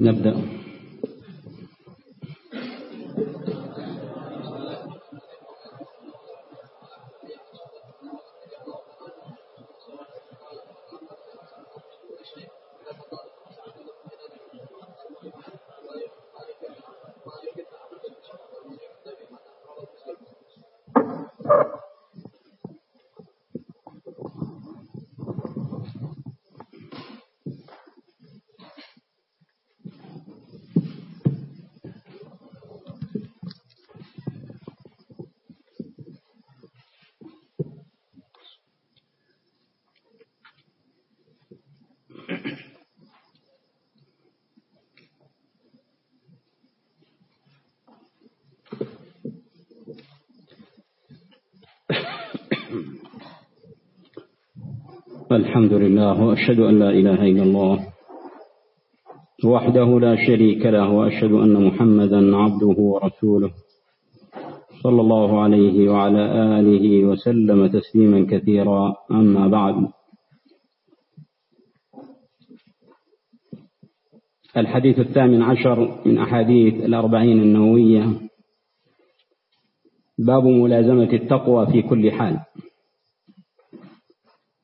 نبدأ. الحمد لله وأشهد أن لا إله إلا الله وحده لا شريك له وأشهد أن محمدا عبده ورسوله صلى الله عليه وعلى آله وسلم تسليما كثيرا. أما بعد الحديث الثامن عشر من أحاديث الأربعين النووية باب ملازمة التقوى في كل حال.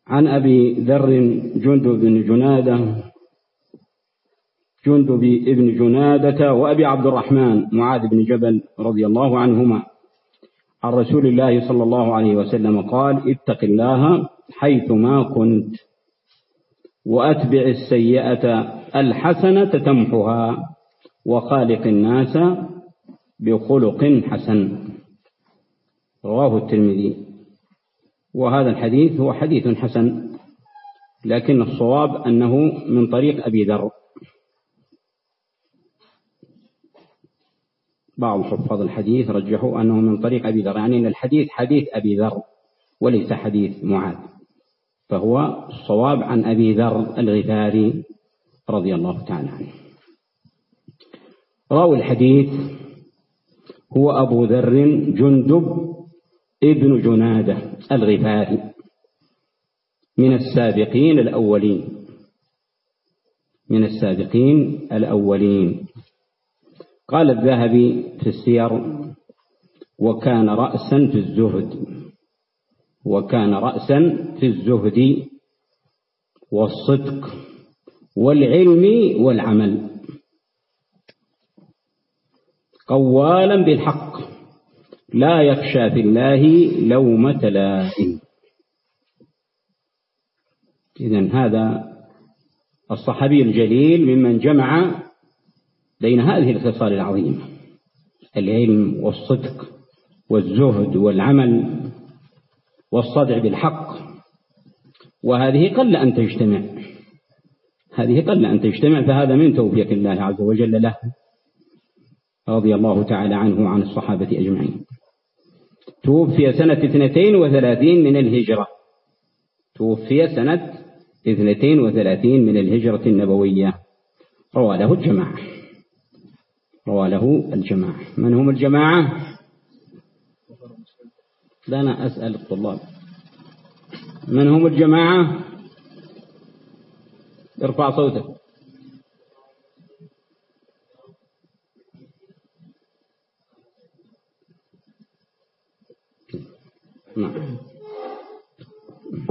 عن أبي ذر جندب بن جنادة جندب بن جنادة وأبي عبد الرحمن معاذ بن جبل رضي الله عنهما. عن رسول الله صلى الله عليه وسلم قال اتق الله حيثما كنت وأتبع السيئة الحسنة تمحها وخالق الناس بخلق حسن. رواه الترمذي. وهذا الحديث هو حديث حسن لكن الصواب أنه من طريق أبي ذر. بعض حفاظ الحديث رجحوا أنه من طريق أبي ذر يعني أن الحديث حديث أبي ذر وليس حديث معاذ. فهو الصواب عن أبي ذر الغفاري رضي الله تعالى عنه. راوي الحديث هو أبو ذر جندب ابن جنادة الغفاري من السابقين الأولين من السابقين الأولين. قال الذهبي في السير وكان رأسا في الزهد وكان رأسا في الزهد والصدق والعلم والعمل قوالا بالحق لا يخشى في الله لومة لائم إذا هذا الصحابي الجليل ممن جمع بين هذه الخصال العظيمة العلم والصدق والزهد والعمل والصدع بالحق. وهذه قل أن تجتمع هذه قل أن تجتمع فهذا من توفيق الله عز وجل له. رضي الله تعالى عنه وعن الصحابة أجمعين. توفي سنة اثنتين وثلاثين من الهجرة. توفي سنة اثنتين وثلاثين من الهجرة النبوية. روى له الجماعة. روى له الجماعة. من هم الجماعة؟ لا أنا أسأل الطلاب. من هم الجماعة؟ ارفع صوتك.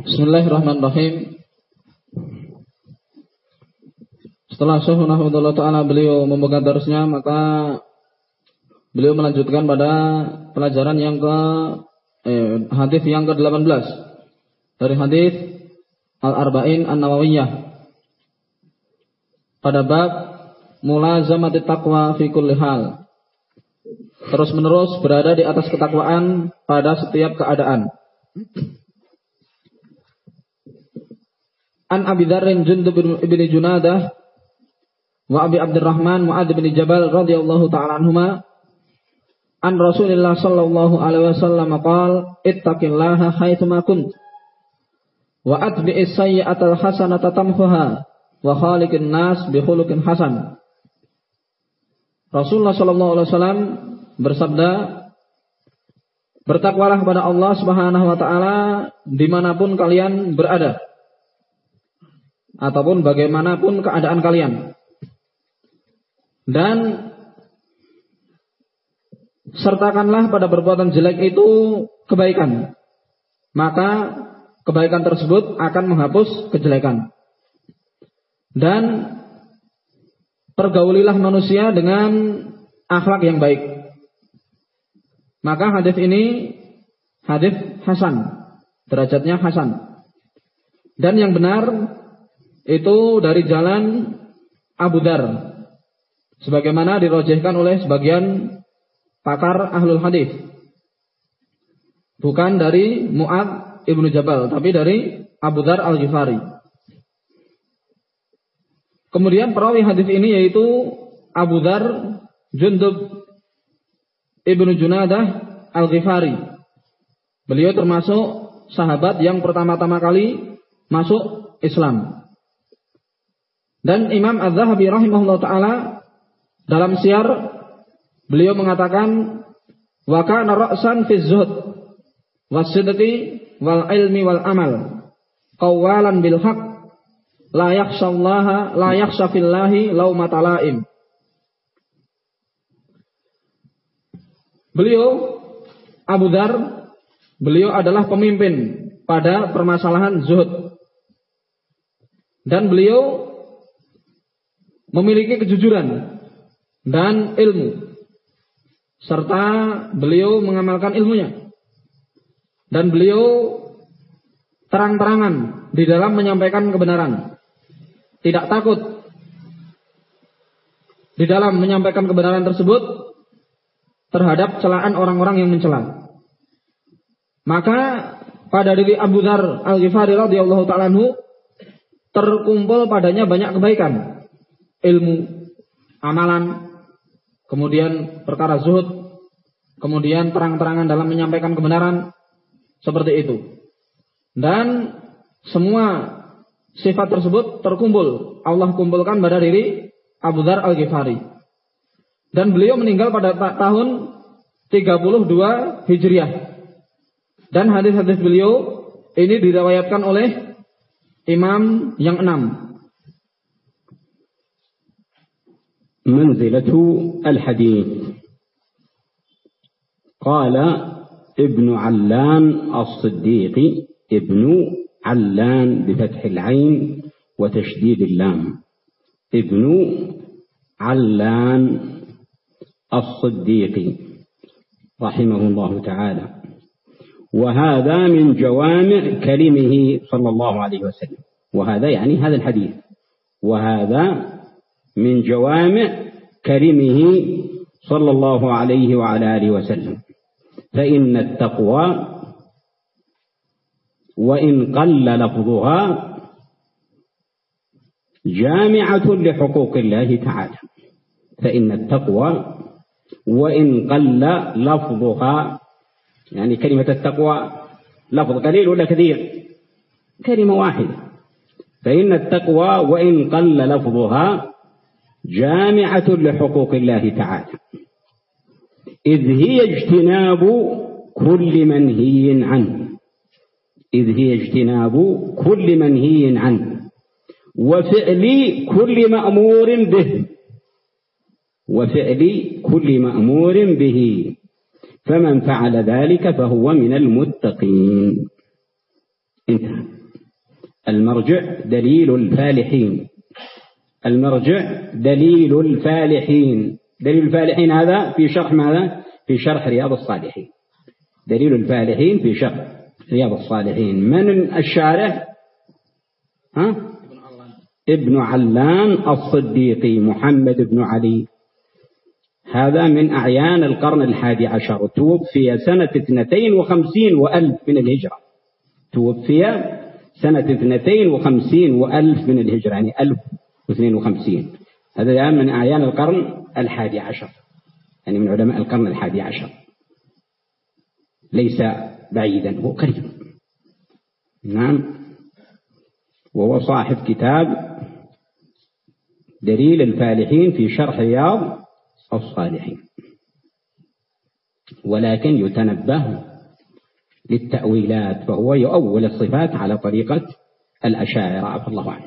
Bismillahirrahmanirrahim. Setelah Syekh Ta'ala beliau membuka darusnya maka beliau melanjutkan pada pelajaran yang ke eh, hadis yang ke-18 dari hadis Al-Arba'in An-Nawawiyah. Pada bab mulazamati taqwa fi kulli hal terus-menerus berada di atas ketakwaan pada setiap keadaan. An Abi Dzarrin Jundub bin Junadah wa Abi Abdurrahman Mu'adz bin Jabal radhiyallahu taala anhuma an Rasulillah sallallahu alaihi wasallam qaal ittaqillaha haitsu ma kunt wa atbi'is sayyi'atal hasanata tamhuha wa khaliqin nas bi khuluqin hasan Rasulullah sallallahu alaihi wasallam bersabda, bertakwalah kepada Allah Subhanahu wa taala di mana pun kalian berada. Ataupun bagaimanapun keadaan kalian. Dan sertakanlah pada perbuatan jelek itu kebaikan. Maka kebaikan tersebut akan menghapus kejelekan. Dan pergaulilah manusia dengan akhlak yang baik. Maka hadis ini hadis hasan, derajatnya hasan. Dan yang benar itu dari jalan Abu Dar. Sebagaimana dirojehkan oleh sebagian pakar ahlul hadis. Bukan dari Mu'ad ibnu Jabal, tapi dari Abu Dar al-Ghifari. Kemudian perawi hadis ini yaitu Abu Dar Jundub ibnu Junadah al-Ghifari. Beliau termasuk sahabat yang pertama-tama kali masuk Islam. Dan Imam Az-Zahabi rahimahullah taala dalam siar beliau mengatakan wa kana ra'san fi zuhd wasidqi wal ilmi wal amal qawalan bil haqq la yakhshallaha la yakhsha fillahi laumata laim Beliau Abu Dar beliau adalah pemimpin pada permasalahan zuhud. Dan beliau memiliki kejujuran dan ilmu serta beliau mengamalkan ilmunya. Dan beliau terang-terangan di dalam menyampaikan kebenaran. Tidak takut di dalam menyampaikan kebenaran tersebut terhadap celaan orang-orang yang mencela maka pada diri Abu Dhar Al-Ghifari radhiyallahu taala terkumpul padanya banyak kebaikan, ilmu, amalan, kemudian perkara zuhud, kemudian terang-terangan dalam menyampaikan kebenaran, seperti itu. Dan semua sifat tersebut terkumpul. Allah kumpulkan pada diri Abu Dhar Al-Ghifari. Dan beliau meninggal pada tahun 32 Hijriah. Dan hadis-hadis beliau ini diriwayatkan oleh Imam yang enam. منزلة الحديث قال ابن علان الصديق ابن علان بفتح العين وتشديد اللام ابن علان الصديق رحمه الله تعالى. وهذا من جوامع كلمه صلى الله عليه وسلم. وهذا يعني هذا الحديث. وهذا من جوامع كلمه صلى الله عليه وعلى آله وسلم. فإن التقوى وإن قل لفظها جامعة لحقوق الله تعالى. فإن التقوى وإن قل لفظها يعني كلمة التقوى لفظ قليل ولا كثير؟ كلمة واحدة. فإن التقوى وإن قل لفظها جامعة لحقوق الله تعالى. إذ هي اجتناب كل منهي عنه. إذ هي اجتناب كل منهي عنه. وفعل كل مأمور به. وفعل كل مأمور به. فمن فعل ذلك فهو من المتقين. انتهى. المرجع دليل الفالحين. المرجع دليل الفالحين. دليل الفالحين هذا في شرح ماذا؟ في شرح رياض الصالحين. دليل الفالحين في شرح رياض الصالحين. من الشارح؟ ها؟ ابن علان. الصديقي محمد بن علي. هذا من أعيان القرن الحادي عشر. توفي سنة اثنتين وخمسين وألف من الهجرة. توفي سنة اثنتين وخمسين وألف من الهجرة يعني ألف واثنين وخمسين. هذا الآن من أعيان القرن الحادي عشر يعني من علماء القرن الحادي عشر. ليس بعيدا هو قريب. نعم. وهو صاحب كتاب دليل الفالحين في شرح رياض الصالحين. ولكن يتنبه للتأويلات فهو يؤول الصفات على طريقة الأشاعرة عفى الله عنه.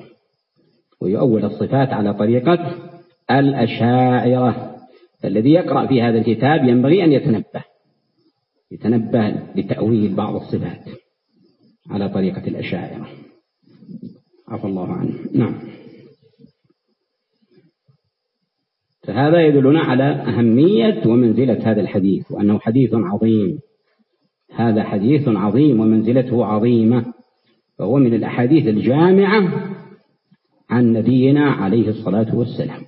ويؤول الصفات على طريقة الأشاعرة. الذي يقرأ في هذا الكتاب ينبغي أن يتنبه يتنبه لتأويل بعض الصفات على طريقة الأشاعرة. عفى الله عنه. نعم. فهذا يدلنا على أهمية ومنزلة هذا الحديث وأنه حديث عظيم. هذا حديث عظيم ومنزلته عظيمة فهو من الأحاديث الجامعة عن نبينا عليه الصلاة والسلام.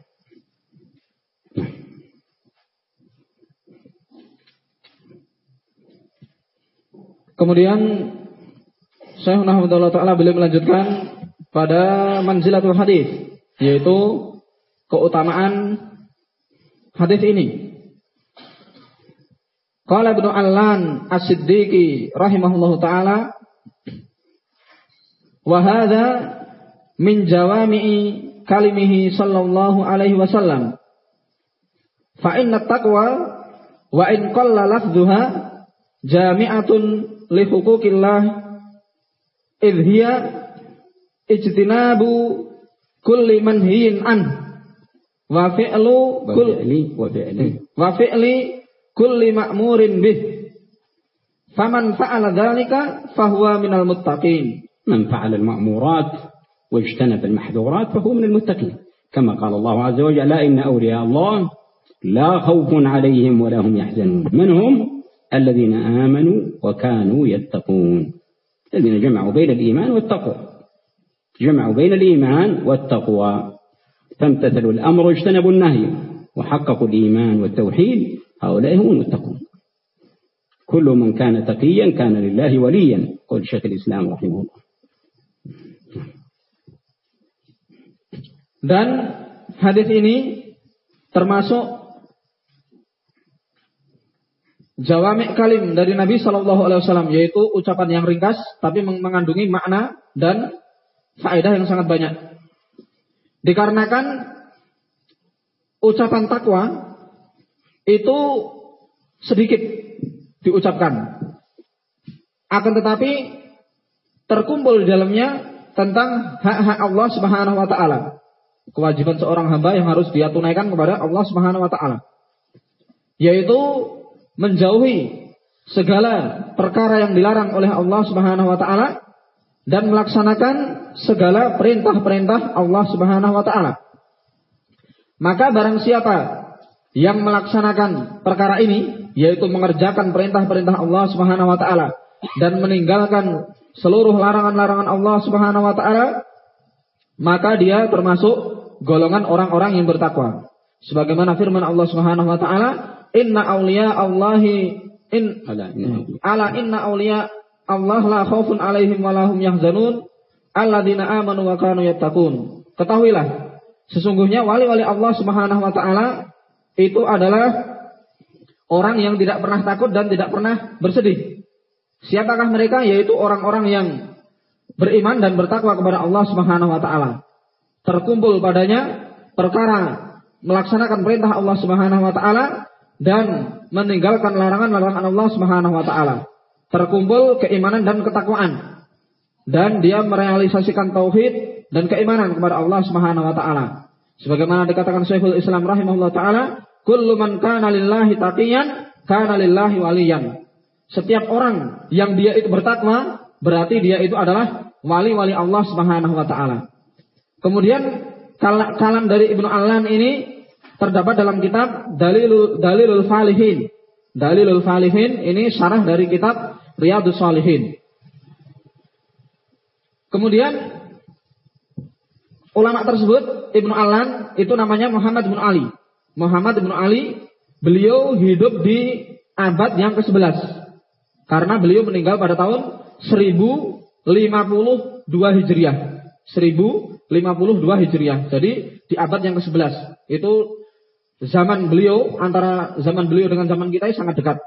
Kemudian Syekh Nahmudullah Ta'ala beliau melanjutkan pada manzilatul hadis yaitu keutamaan hadis ini. Qala Ibnu Allan As-Siddiqi rahimahullahu taala wa min jawami'i kalimihi sallallahu alaihi wasallam. Fa inna taqwa wa in qalla lafdhuha jami'atun li huquqillah idh hiya ijtinabu kulli manhiyin an wa fi'lu kulli wa fi'li wa fi'li kulli ma'murin bih. Faman fa'ala dzalika fahuwa minal muttaqin. Man fa'ala al-ma'murat واجتنب المحذورات فهو من المتقين كما قال الله عز وجل لا إن أولياء الله لا خوف عليهم ولا هم يحزنون من هم الذين آمنوا وكانوا يتقون الذين جمعوا بين الإيمان والتقوى جمعوا بين الإيمان والتقوى فامتثلوا الأمر واجتنبوا النهي وحققوا الإيمان والتوحيد هؤلاء هم المتقون كل من كان تقيا كان لله وليا قول شيخ الإسلام رحمه الله Dan hadis ini termasuk jawami kalim dari Nabi Shallallahu Alaihi Wasallam yaitu ucapan yang ringkas tapi mengandungi makna dan faedah yang sangat banyak. Dikarenakan ucapan takwa itu sedikit diucapkan. Akan tetapi terkumpul di dalamnya tentang hak-hak Allah Subhanahu wa taala kewajiban seorang hamba yang harus dia tunaikan kepada Allah Subhanahu wa taala. Yaitu menjauhi segala perkara yang dilarang oleh Allah Subhanahu wa taala dan melaksanakan segala perintah-perintah Allah Subhanahu wa taala. Maka barang siapa yang melaksanakan perkara ini yaitu mengerjakan perintah-perintah Allah Subhanahu wa taala dan meninggalkan seluruh larangan-larangan Allah Subhanahu wa taala maka dia termasuk golongan orang-orang yang bertakwa. Sebagaimana firman Allah Subhanahu wa taala, "Inna auliya Allahi in ala inna auliya Allah la khaufun alaihim wa lahum yahzanun alladzina amanu wa kanu yattaqun." Ketahuilah, sesungguhnya wali-wali Allah Subhanahu wa taala itu adalah orang yang tidak pernah takut dan tidak pernah bersedih. Siapakah mereka? Yaitu orang-orang yang beriman dan bertakwa kepada Allah Subhanahu wa taala terkumpul padanya perkara melaksanakan perintah Allah Subhanahu wa taala dan meninggalkan larangan-larangan Allah Subhanahu wa taala. Terkumpul keimanan dan ketakwaan. Dan dia merealisasikan tauhid dan keimanan kepada Allah Subhanahu wa taala. Sebagaimana dikatakan Syekhul Islam rahimahullah taala, "Kullu man kana lillahi taqiyan kana lillahi waliyan." Setiap orang yang dia itu bertakwa, berarti dia itu adalah wali-wali Allah Subhanahu wa taala. Kemudian kalam dari Ibnu Allan ini terdapat dalam kitab Dalilul Dalilul Falihin. Dalilul Falihin ini syarah dari kitab Riyadus Salihin. Kemudian ulama tersebut Ibnu Allan itu namanya Muhammad bin Ali. Muhammad bin Ali beliau hidup di abad yang ke-11 karena beliau meninggal pada tahun 1052 Hijriah. 1052 Hijriah. Jadi di abad yang ke-11. Itu zaman beliau antara zaman beliau dengan zaman kita sangat dekat.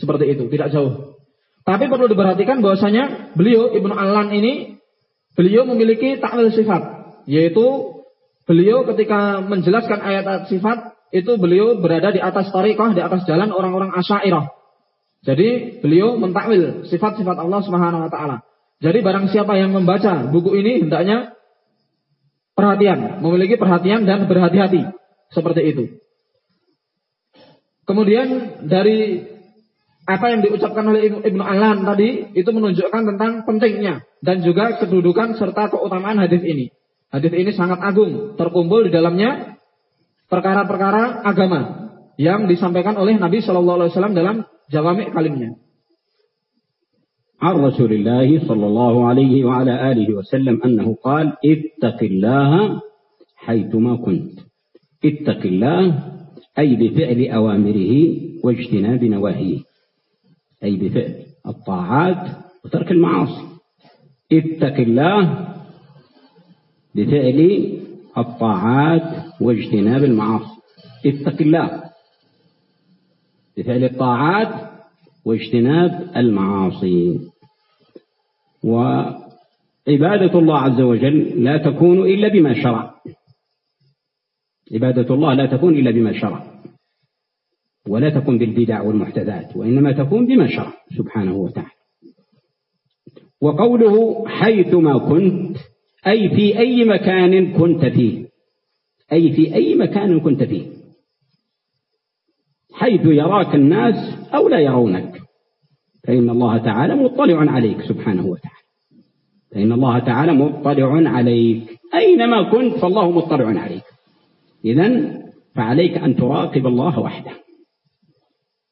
Seperti itu, tidak jauh. Tapi perlu diperhatikan bahwasanya beliau Ibnu Allan ini beliau memiliki takwil sifat, yaitu beliau ketika menjelaskan ayat-ayat sifat itu beliau berada di atas tariqah, di atas jalan orang-orang Asy'ariyah. Jadi beliau mentakwil sifat-sifat Allah Subhanahu wa taala. Jadi barang siapa yang membaca buku ini hendaknya perhatian, memiliki perhatian dan berhati-hati. seperti itu. Kemudian dari apa yang diucapkan oleh Ibnu Alan tadi itu menunjukkan tentang pentingnya dan juga kedudukan serta keutamaan hadis ini. Hadis ini sangat agung, terkumpul di dalamnya perkara-perkara agama yang disampaikan oleh Nabi Shallallahu Alaihi Wasallam dalam jawami kalimnya. عن رسول الله صلى الله عليه وعلى آله وسلم أنه قال اتق الله حيثما كنت اتق الله أي بفعل أوامره واجتناب نواهيه أي بفعل الطاعات وترك المعاصي. اتق الله بفعل الطاعات واجتناب المعاصي. اتق الله بفعل الطاعات واجتناب المعاصي. وعبادة الله عز وجل لا تكون إلا بما شرع. عبادة الله لا تكون إلا بما شرع. ولا تكون بالبدع والمحدثات وإنما تكون بما شرع سبحانه وتعالى. وقوله حيثما كنت أي في أي مكان كنت فيه. أي في أي مكان كنت فيه. حيث يراك الناس أو لا يرونك. فإن الله تعالى مطلع عليك سبحانه وتعالى. فإن الله تعالى مطلع عليك. أينما كنت فالله مطلع عليك. إذا فعليك أن تراقب الله وحده.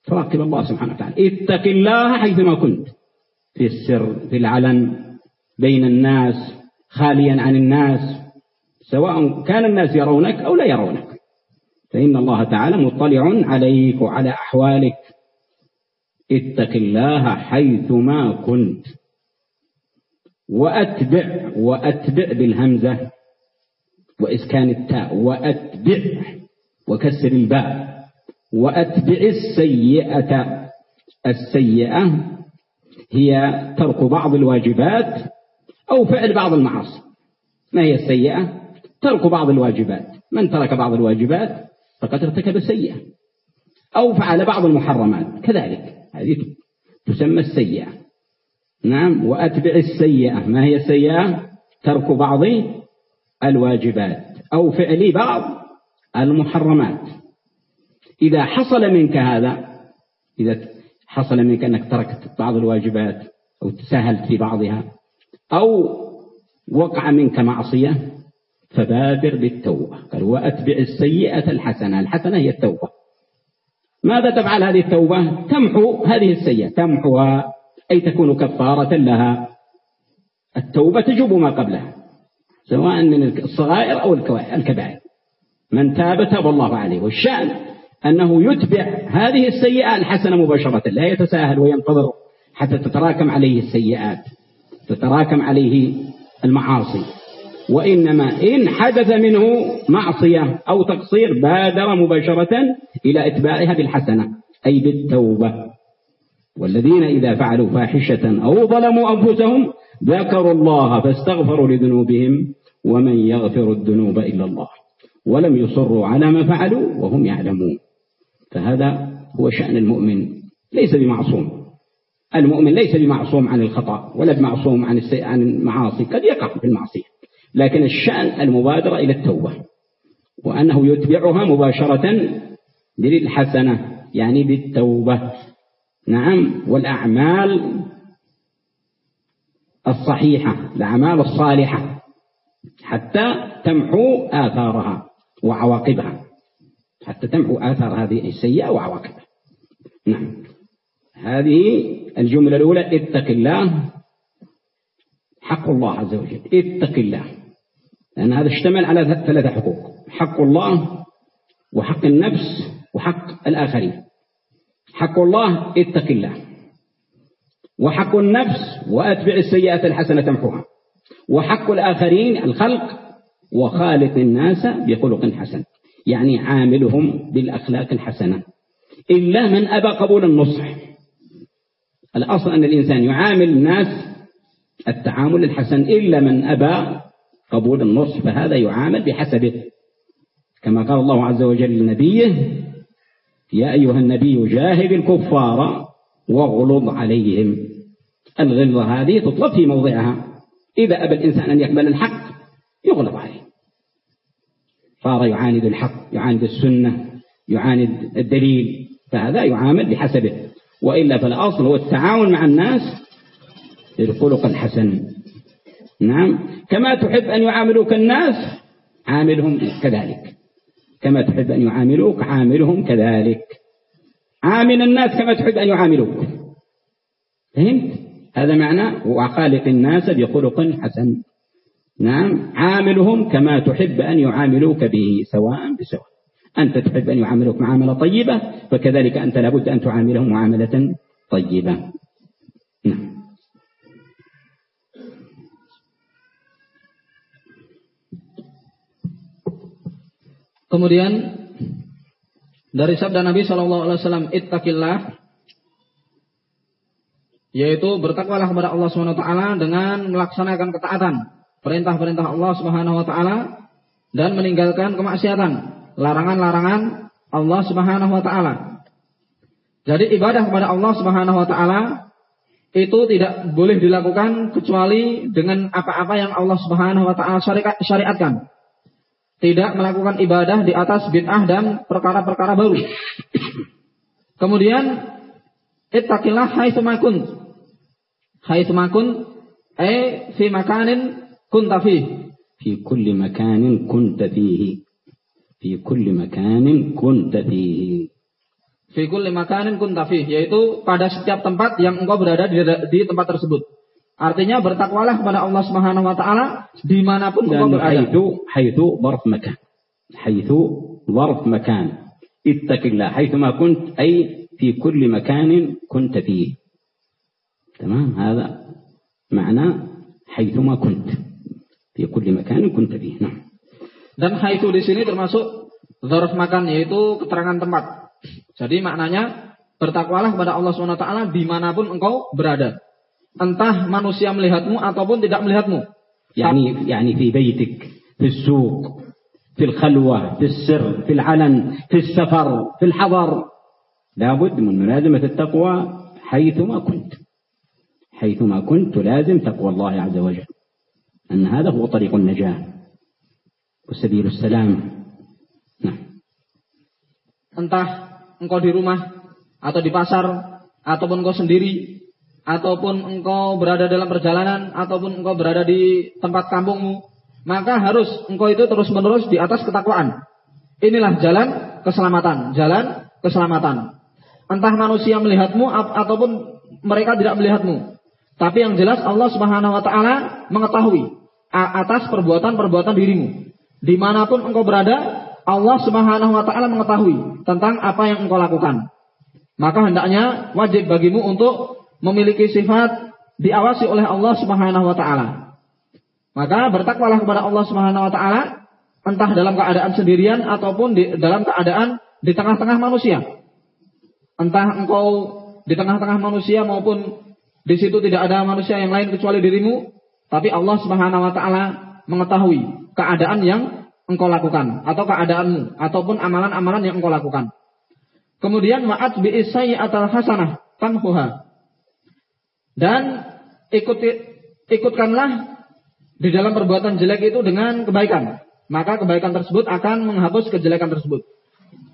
تراقب الله سبحانه وتعالى. اتق الله حيثما كنت. في السر في العلن بين الناس خاليا عن الناس سواء كان الناس يرونك أو لا يرونك. فإن الله تعالى مطلع عليك وعلى أحوالك. اتق الله حيثما كنت. وأتبع وأتبع بالهمزة وإسكان التاء. وأتبع وكسر الباء. وأتبع السيئة. السيئة هي ترك بعض الواجبات أو فعل بعض المعاصي. ما هي السيئة؟ ترك بعض الواجبات. من ترك بعض الواجبات؟ فقد ارتكب سيئة. أو فعل بعض المحرمات. كذلك. هذه تسمى السيئة. نعم. وأتبع السيئة. ما هي السيئة؟ ترك بعض الواجبات أو فعل بعض المحرمات. إذا حصل منك هذا إذا حصل منك أنك تركت بعض الواجبات أو تساهلت في بعضها أو وقع منك معصية فبادر بالتوبة. قال وأتبع السيئة الحسنة. الحسنة هي التوبة. ماذا تفعل هذه التوبة؟ تمحو هذه السيئة. تمحوها أي تكون كفارة لها. التوبة تجوب ما قبلها سواء من الصغائر أو الكبائر. من تاب تاب الله عليه. والشأن أنه يتبع هذه السيئة الحسنة مباشرة لا يتساهل وينتظر حتى تتراكم عليه السيئات تتراكم عليه المعاصي. وإنما إن حدث منه معصية أو تقصير بادر مباشرة إلى إتباعها بالحسنة أي بالتوبة. والذين إذا فعلوا فاحشة أو ظلموا أنفسهم ذكروا الله فاستغفروا لذنوبهم ومن يغفر الذنوب إلا الله. ولم يصروا على ما فعلوا وهم يعلمون. فهذا هو شأن المؤمن ليس بمعصوم. المؤمن ليس بمعصوم عن الخطأ ولا بمعصوم عن عن المعاصي قد يقع في المعصية. لكن الشأن المبادرة إلى التوبة وأنه يتبعها مباشرة بالحسنة يعني بالتوبة. نعم والأعمال الصحيحة الأعمال الصالحة حتى تمحو آثارها وعواقبها. حتى تمحو آثار هذه السيئة وعواقبها. نعم. هذه الجملة الأولى اتق الله. حق الله عز وجل. اتق الله. لأن هذا اشتمل على ثلاثة حقوق. حق الله وحق النفس وحق الآخرين. حق الله اتق الله. وحق النفس وأتبع السيئات الحسنة تمحوها. وحق الآخرين الخلق. وخالق الناس بخلق حسن. يعني عاملهم بالأخلاق الحسنة. إلا من أبى قبول النصح. الأصل أن الإنسان يعامل الناس التعامل الحسن. إلا من أبى قبول النصح فهذا يعامل بحسبه. كما قال الله عز وجل لنبيه يا أيها النبي جاهد الكفار واغلظ عليهم. الغلظة هذه تطلب في موضعها. إذا أبى الإنسان أن يقبل الحق يغلظ عليه. صار يعاند الحق يعاند السنة يعاند الدليل فهذا يعامل بحسبه. وإلا فالأصل هو التعاون مع الناس للخلق الحسن. نعم. كما تحب أن يعاملوك الناس عاملهم كذلك. كما تحب أن يعاملوك عاملهم كذلك. عامل الناس كما تحب أن يعاملوك. فهمت؟ هذا معنى وخالق الناس بخلق حسن. نعم عاملهم كما تحب أن يعاملوك به سواء بسواء أنت تحب أن يعاملوك معاملة طيبة فكذلك أنت لابد أن تعاملهم معاملة طيبة نعم Kemudian dari sabda Nabi Shallallahu Alaihi Wasallam ittaqillah yaitu bertakwalah kepada Allah Subhanahu Wa Taala dengan melaksanakan ketaatan perintah-perintah Allah Subhanahu Wa Taala dan meninggalkan kemaksiatan larangan-larangan Allah Subhanahu Wa Taala. Jadi ibadah kepada Allah Subhanahu Wa Taala itu tidak boleh dilakukan kecuali dengan apa-apa yang Allah Subhanahu Wa Taala syariatkan tidak melakukan ibadah di atas bid'ah dan perkara-perkara baru. Kemudian ittaqillah haitsu ma kunt. Haitsu ma kunt fi makanin kunta fi. Fi kulli makanin kunta fihi. Fi kulli makanin kunta fihi. Fi kulli makanin kunta fihi yaitu pada setiap tempat yang engkau berada di, di tempat tersebut. Artinya bertakwalah kepada Allah Subhanahu wa taala dimanapun engkau berada. Haitsu haitsu ظرف makan. Haitsu ظرف makan. Ittaqillah haitsu ma kunt ay fi kulli makanin kunt fihi. تمام هذا معنى حيثما كنت في كل مكان كنت فيه نعم dan haitsu di sini termasuk zarf makan yaitu keterangan tempat. Jadi maknanya bertakwalah kepada Allah Subhanahu wa taala dimanapun engkau berada entah manusia melihatmu ataupun tidak melihatmu. يعني يعني في بيتك في السوق في الخلوة في السر في العلن في السفر في الحضر لابد من ملازمة التقوى حيثما كنت حيثما كنت لازم تقوى الله عز وجل أن هذا هو طريق النجاة وسبيل السلام نعم entah engkau di rumah atau di pasar ataupun engkau sendiri ataupun engkau berada dalam perjalanan, ataupun engkau berada di tempat kampungmu, maka harus engkau itu terus-menerus di atas ketakwaan. Inilah jalan keselamatan, jalan keselamatan. Entah manusia melihatmu ataupun mereka tidak melihatmu. Tapi yang jelas Allah Subhanahu wa taala mengetahui atas perbuatan-perbuatan dirimu. Di mana pun engkau berada, Allah Subhanahu wa taala mengetahui tentang apa yang engkau lakukan. Maka hendaknya wajib bagimu untuk memiliki sifat diawasi oleh Allah Subhanahu wa taala. Maka bertakwalah kepada Allah Subhanahu wa taala entah dalam keadaan sendirian ataupun di dalam keadaan di tengah-tengah manusia. Entah engkau di tengah-tengah manusia maupun di situ tidak ada manusia yang lain kecuali dirimu, tapi Allah Subhanahu wa taala mengetahui keadaan yang engkau lakukan atau keadaanmu ataupun amalan-amalan yang engkau lakukan. Kemudian ma'at bi atau hasanah tamhuha. Dan ikuti, ikutkanlah di dalam perbuatan jelek itu dengan kebaikan. Maka kebaikan tersebut akan menghapus kejelekan tersebut.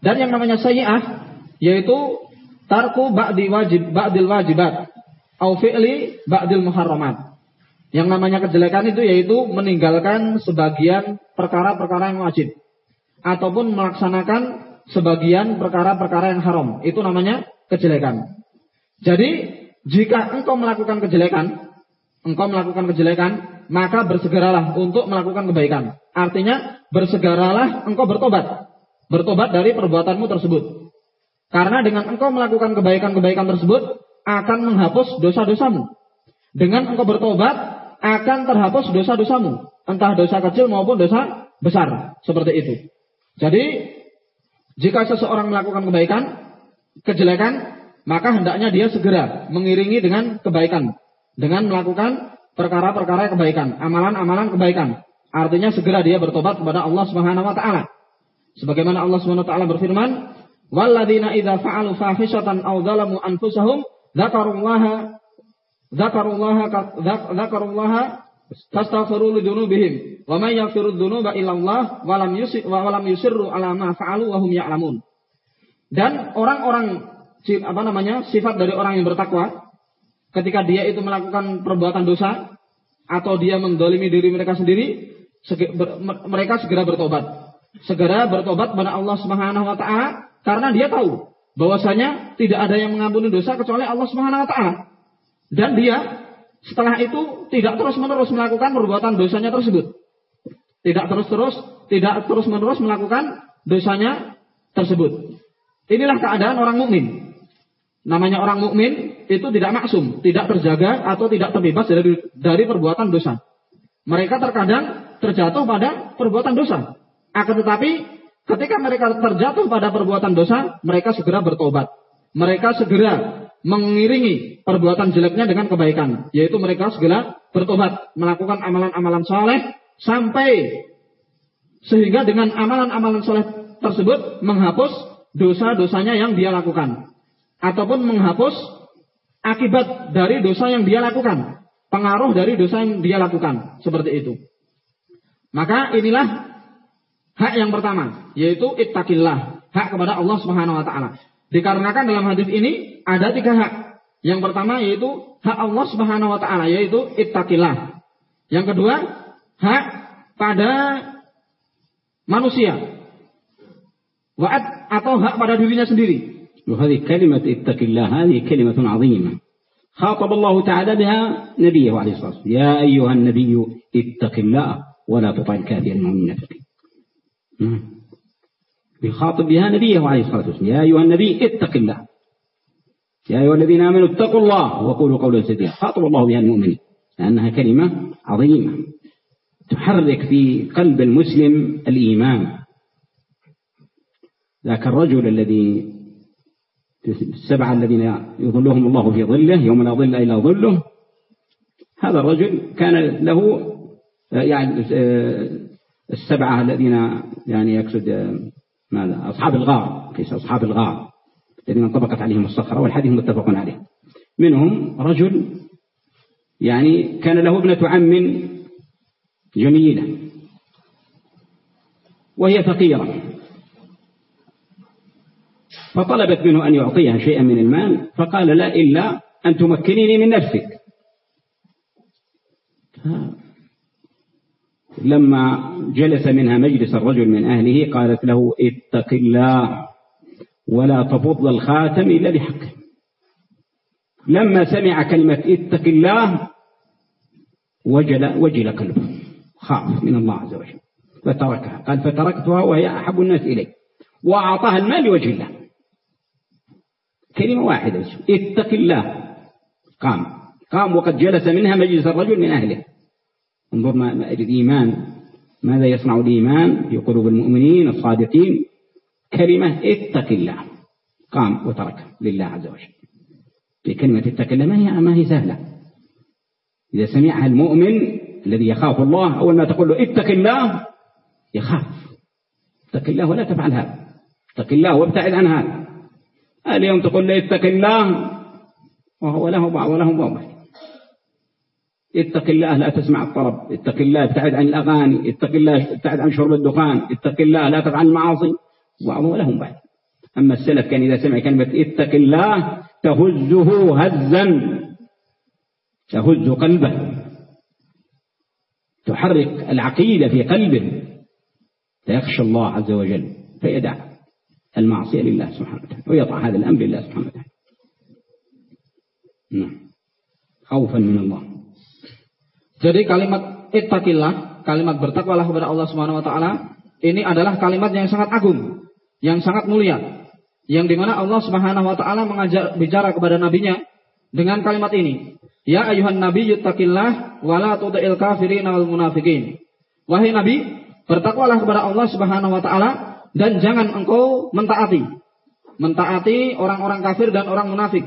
Dan yang namanya sayyi'ah yaitu tarku ba'di wajib ba'dil wajibat au fi'li ba'dil muharramat. Yang namanya kejelekan itu yaitu meninggalkan sebagian perkara-perkara yang wajib ataupun melaksanakan sebagian perkara-perkara yang haram. Itu namanya kejelekan. Jadi jika engkau melakukan kejelekan, engkau melakukan kejelekan, maka bersegeralah untuk melakukan kebaikan. Artinya, bersegeralah engkau bertobat. Bertobat dari perbuatanmu tersebut. Karena dengan engkau melakukan kebaikan-kebaikan tersebut, akan menghapus dosa-dosamu. Dengan engkau bertobat, akan terhapus dosa-dosamu. Entah dosa kecil maupun dosa besar. Seperti itu. Jadi, jika seseorang melakukan kebaikan, kejelekan, maka hendaknya dia segera mengiringi dengan kebaikan, dengan melakukan perkara-perkara kebaikan, amalan-amalan kebaikan. Artinya segera dia bertobat kepada Allah Subhanahu wa taala. Sebagaimana Allah Subhanahu wa taala berfirman, "Walladzina idza fa'alu fahishatan aw dzalamu anfusahum dzakarullaha dzakarullaha dzakarullaha fastaghfiru li dzunubihim wa may yaghfiru dzunuba illa Allah wa lam yusir wa lam yusirru ala ma fa'alu wa hum ya'lamun. Dan orang-orang apa namanya? sifat dari orang yang bertakwa ketika dia itu melakukan perbuatan dosa atau dia mendolimi diri mereka sendiri, mereka segera bertobat. Segera bertobat kepada Allah Subhanahu wa taala karena dia tahu bahwasanya tidak ada yang mengampuni dosa kecuali Allah Subhanahu wa taala. Dan dia setelah itu tidak terus-menerus melakukan perbuatan dosanya tersebut. Tidak terus-terus, tidak terus-menerus melakukan dosanya tersebut. Inilah keadaan orang mukmin. Namanya orang mukmin itu tidak maksum, tidak terjaga atau tidak terbebas dari dari perbuatan dosa. Mereka terkadang terjatuh pada perbuatan dosa. Akan tetapi ketika mereka terjatuh pada perbuatan dosa, mereka segera bertobat. Mereka segera mengiringi perbuatan jeleknya dengan kebaikan, yaitu mereka segera bertobat, melakukan amalan-amalan soleh sampai sehingga dengan amalan-amalan soleh tersebut menghapus dosa-dosanya yang dia lakukan, ataupun menghapus akibat dari dosa yang dia lakukan, pengaruh dari dosa yang dia lakukan, seperti itu. Maka inilah hak yang pertama, yaitu ittaqillah, hak kepada Allah Subhanahu wa taala. Dikarenakan dalam hadis ini ada tiga hak. Yang pertama yaitu hak Allah Subhanahu wa taala yaitu ittaqillah. Yang kedua, hak pada manusia. Wa'ad atau hak pada dirinya sendiri. وهذه كلمة اتق الله هذه كلمة عظيمة خاطب الله تعالى بها نبيه عليه الصلاة والسلام يا أيها النبي اتق الله ولا تطع الكافرين والمنافقين يخاطب بها نبيه عليه الصلاة والسلام يا أيها النبي اتق الله. يا أيها الذين آمنوا اتقوا الله وقولوا قولا سديدا. خاطب الله بها المؤمنين لأنها كلمة عظيمة تحرك في قلب المسلم الإيمان. ذاك الرجل الذي السبعة الذين يظلهم الله في ظله يوم لا ظل إلا ظله هذا الرجل كان له يعني السبعة الذين يعني يقصد ماذا؟ أصحاب الغار ليس أصحاب الغار الذين انطبقت عليهم الصخرة والحديث متفق عليه. منهم رجل يعني كان له ابنة عم جميلة وهي فقيرة. فطلبت منه أن يعطيها شيئا من المال فقال لا إلا أن تمكنيني من نفسك. لما جلس منها مجلس الرجل من أهله قالت له اتق الله ولا تفض الخاتم إلا بحقه لما سمع كلمة اتق الله وجل, وجل قلبه. خاف من الله عز وجل. فتركها. قال فتركتها وهي أحب الناس إلي. وأعطاها المال لوجه الله. كلمة واحدة اتق الله. قام. قام وقد جلس منها مجلس الرجل من أهله. انظر ما الإيمان ماذا يصنع الإيمان؟ في قلوب المؤمنين الصادقين. كلمة اتق الله. قام وترك لله عز وجل. في كلمة اتق الله ما هي ما هي سهلة. إذا سمعها المؤمن الذي يخاف الله أول ما تقول له اتق الله يخاف. اتق الله ولا تفعل هذا اتق الله وابتعد عن هذا اليوم تقول له اتق الله وهو له بعض وله بعض. اتق الله لا تسمع الطرب اتق الله ابتعد عن الأغاني اتق الله ابتعد عن شرب الدخان اتق الله لا تفعل المعاصي. بعضهم لهم بعد. أما السلف كان إذا سمع كلمة اتق الله تهزه هزا تهز قلبه. تحرك العقيدة في قلبه. فيخشى الله عز وجل فيدع المعصية لله سبحانه وتعالى ويضع هذا الأمر لله سبحانه وتعالى. نعم. خوفا من الله. Jadi kalimat ittaqillah, kalimat bertakwalah kepada Allah Subhanahu wa taala, ini adalah kalimat yang sangat agung, yang sangat mulia. Yang di mana Allah Subhanahu wa taala mengajak bicara kepada nabinya dengan kalimat ini. Ya ayuhan nabi yuttaqillah wa la kafirin wal munafikin. Wahai nabi, bertakwalah kepada Allah Subhanahu wa taala dan jangan engkau mentaati. Mentaati orang-orang kafir dan orang munafik.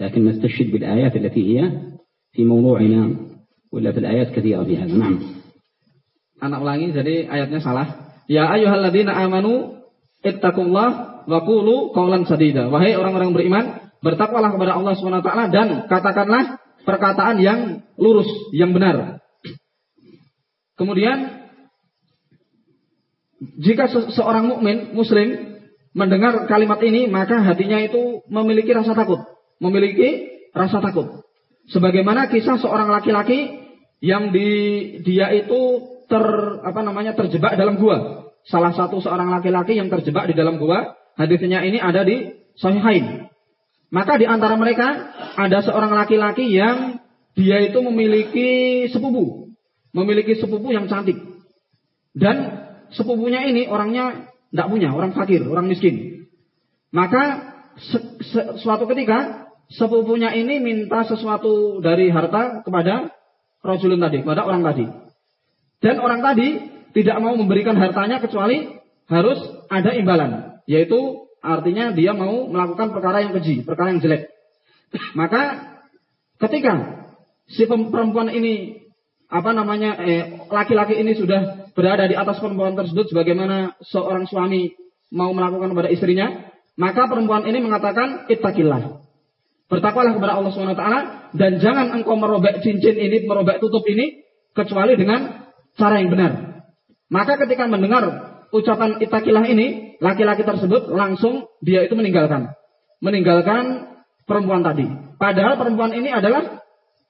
لكن نستشهد بالآيات التي هي في موضوعنا وإلا في الآيات كثيرة في هذا نعم Anak ulangi jadi ayatnya salah. Ya ayyuhalladzina amanu ittaqullah wa qulu qawlan sadida. Wahai orang-orang beriman, bertakwalah kepada Allah Subhanahu wa taala dan katakanlah perkataan yang lurus, yang benar. Kemudian jika seorang mukmin muslim mendengar kalimat ini, maka hatinya itu memiliki rasa takut, memiliki rasa takut. Sebagaimana kisah seorang laki-laki yang di dia itu ter apa namanya terjebak dalam gua. Salah satu seorang laki-laki yang terjebak di dalam gua, hadisnya ini ada di Sahihain. Maka di antara mereka ada seorang laki-laki yang dia itu memiliki sepupu, memiliki sepupu yang cantik. Dan sepupunya ini orangnya tidak punya, orang fakir, orang miskin. Maka suatu ketika sepupunya ini minta sesuatu dari harta kepada Rasulun tadi, kepada orang tadi. Dan orang tadi tidak mau memberikan hartanya kecuali harus ada imbalan, yaitu artinya dia mau melakukan perkara yang keji, perkara yang jelek. Maka ketika si perempuan ini apa namanya eh, laki-laki ini sudah berada di atas perempuan tersebut sebagaimana seorang suami mau melakukan kepada istrinya, maka perempuan ini mengatakan ittaqillah. Bertakwalah kepada Allah taala dan jangan engkau merobek cincin ini, merobek tutup ini kecuali dengan cara yang benar. Maka ketika mendengar ucapan itakilah ini, laki-laki tersebut langsung dia itu meninggalkan. Meninggalkan perempuan tadi. Padahal perempuan ini adalah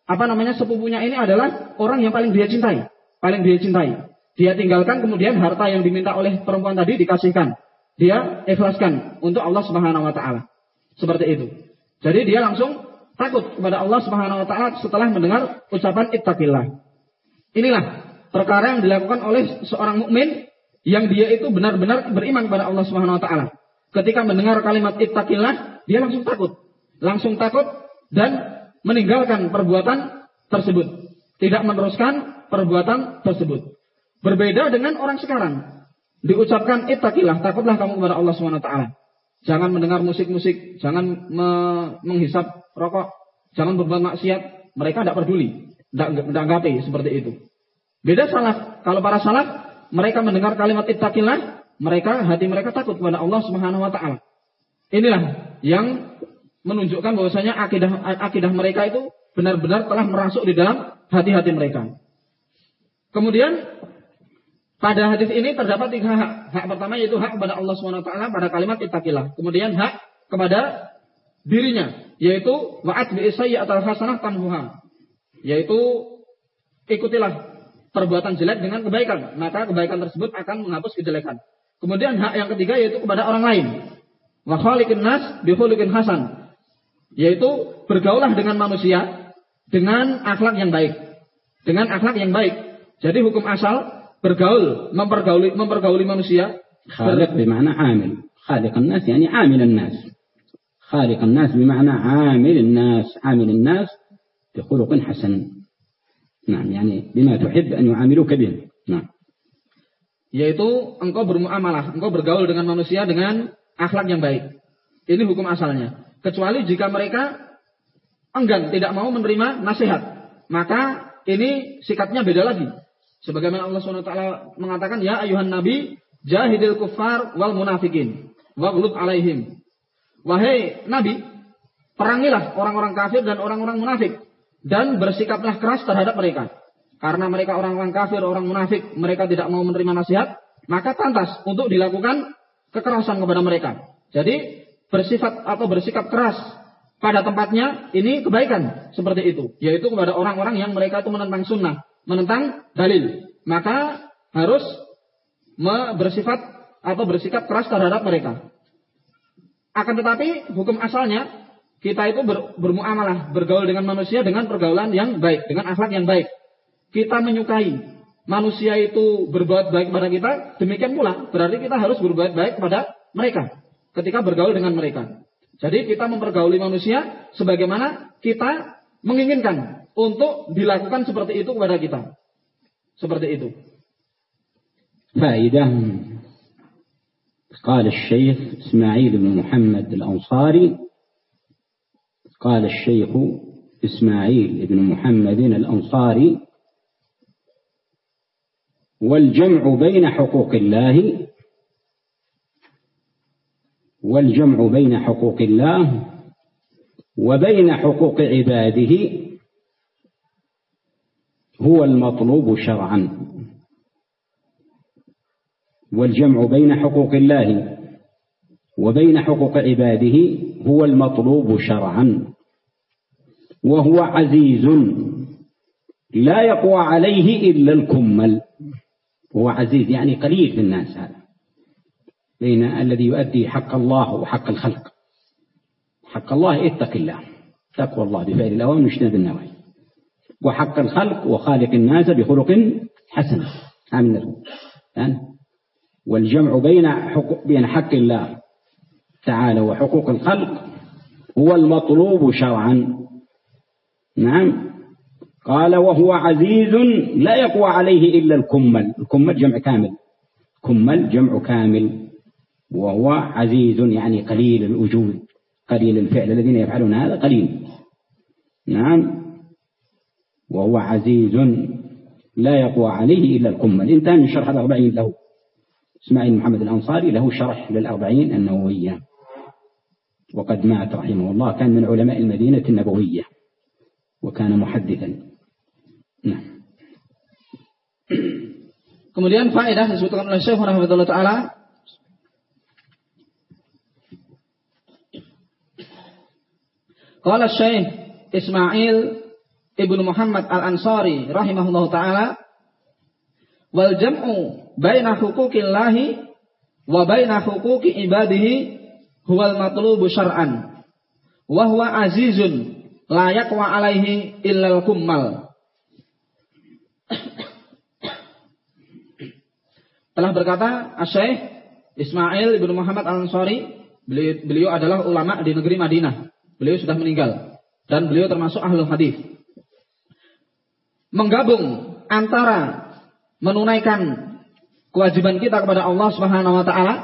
apa namanya sepupunya ini adalah orang yang paling dia cintai, paling dia cintai. Dia tinggalkan kemudian harta yang diminta oleh perempuan tadi dikasihkan. Dia ikhlaskan untuk Allah Subhanahu wa taala. Seperti itu. Jadi dia langsung takut kepada Allah Subhanahu wa taala setelah mendengar ucapan ittaqillah. Inilah perkara yang dilakukan oleh seorang mukmin yang dia itu benar-benar beriman kepada Allah Subhanahu wa taala. Ketika mendengar kalimat ittaqillah, dia langsung takut. Langsung takut dan meninggalkan perbuatan tersebut. Tidak meneruskan perbuatan tersebut. Berbeda dengan orang sekarang. Diucapkan ittaqillah, takutlah kamu kepada Allah SWT. Jangan mendengar musik-musik, jangan me menghisap rokok, jangan berbuat maksiat. Mereka tidak peduli, tidak gapi seperti itu. Beda salaf. Kalau para salaf, mereka mendengar kalimat ittaqillah, mereka hati mereka takut kepada Allah Subhanahu wa taala. Inilah yang menunjukkan bahwasanya akidah akidah mereka itu benar-benar telah merasuk di dalam hati-hati mereka. Kemudian pada hadis ini terdapat tiga hak. Hak pertama yaitu hak kepada Allah SWT pada kalimat itakilah. Kemudian hak kepada dirinya yaitu wa'at bi atau hasanah tamhuha. Yaitu ikutilah perbuatan jelek dengan kebaikan, maka kebaikan tersebut akan menghapus kejelekan. Kemudian hak yang ketiga yaitu kepada orang lain. Wa nas bi hasan. Yaitu bergaulah dengan manusia dengan akhlak yang baik. Dengan akhlak yang baik. Jadi hukum asal bergaul, mempergauli mempergauli manusia. خالق بمعنى عامل خالق الناس يعني عامل الناس خالق الناس بمعنى عامل الناس عامل الناس بخلق حسن نعم يعني بما تحب أن يعاملوك به نعم yaitu engkau bermuamalah, engkau bergaul dengan manusia dengan akhlak yang baik. Ini hukum asalnya. Kecuali jika mereka enggan tidak mau menerima nasihat. Maka ini sikapnya beda lagi. Sebagaimana Allah SWT mengatakan, Ya ayuhan nabi, jahidil kufar wal munafikin. Waghlub alaihim. Wahai nabi, perangilah orang-orang kafir dan orang-orang munafik. Dan bersikaplah keras terhadap mereka. Karena mereka orang-orang kafir, orang munafik, mereka tidak mau menerima nasihat, maka pantas untuk dilakukan kekerasan kepada mereka. Jadi bersifat atau bersikap keras pada tempatnya ini kebaikan seperti itu yaitu kepada orang-orang yang mereka itu menentang sunnah menentang dalil maka harus bersifat atau bersikap keras terhadap mereka. Akan tetapi hukum asalnya kita itu ber, bermuamalah bergaul dengan manusia dengan pergaulan yang baik dengan akhlak yang baik. Kita menyukai manusia itu berbuat baik kepada kita demikian pula berarti kita harus berbuat baik kepada mereka ketika bergaul dengan mereka. Jadi kita mempergauli manusia sebagaimana kita menginginkan untuk dilakukan seperti itu kepada kita. Seperti itu. فائدة قال الشيخ إسماعيل بن محمد الأنصاري قال الشيخ إسماعيل بن محمد الأنصاري والجمع بين حقوق الله والجمع بين حقوق الله وبين حقوق عباده هو المطلوب شرعا. والجمع بين حقوق الله وبين حقوق عباده هو المطلوب شرعا. وهو عزيز لا يقوى عليه إلا الكمل. هو عزيز يعني قليل في الناس هذا. بين الذي يؤدي حق الله وحق الخلق. حق الله اتق الله. تقوى الله بفعل الأوامر واجتناب النواهي. وحق الخلق وخالق الناس بخلق حسن. هذا يعني والجمع بين حقوق بين حق الله تعالى وحقوق الخلق هو المطلوب شرعا. نعم. قال وهو عزيز لا يقوى عليه إلا الكمل. الكمل جمع كامل. كمل جمع كامل. وهو عزيز يعني قليل الوجود. قليل الفعل. الذين يفعلون هذا قليل. نعم. وهو عزيز لا يقوى عليه إلا الكمل انتهى من شرح الأربعين له إسماعيل محمد الأنصاري له شرح للأربعين النووية. وقد مات رحمه الله كان من علماء المدينة النبوية وكان محدثا. نعم. Kemudian faedah disebutkan oleh Syekh rahimahullah taala Qala Syekh Ismail Ibnu Muhammad Al-Ansari rahimahullah taala wal jam'u baina huquqillahi wa baina huquqi ibadihi huwal matlubu syar'an wa huwa azizun la yaqwa alaihi illal kummal telah berkata Syekh Ismail Ibnu Muhammad Al-Ansari beliau, beliau adalah ulama di negeri Madinah Beliau sudah meninggal dan beliau termasuk ahli hadis. Menggabung antara menunaikan kewajiban kita kepada Allah Subhanahu wa taala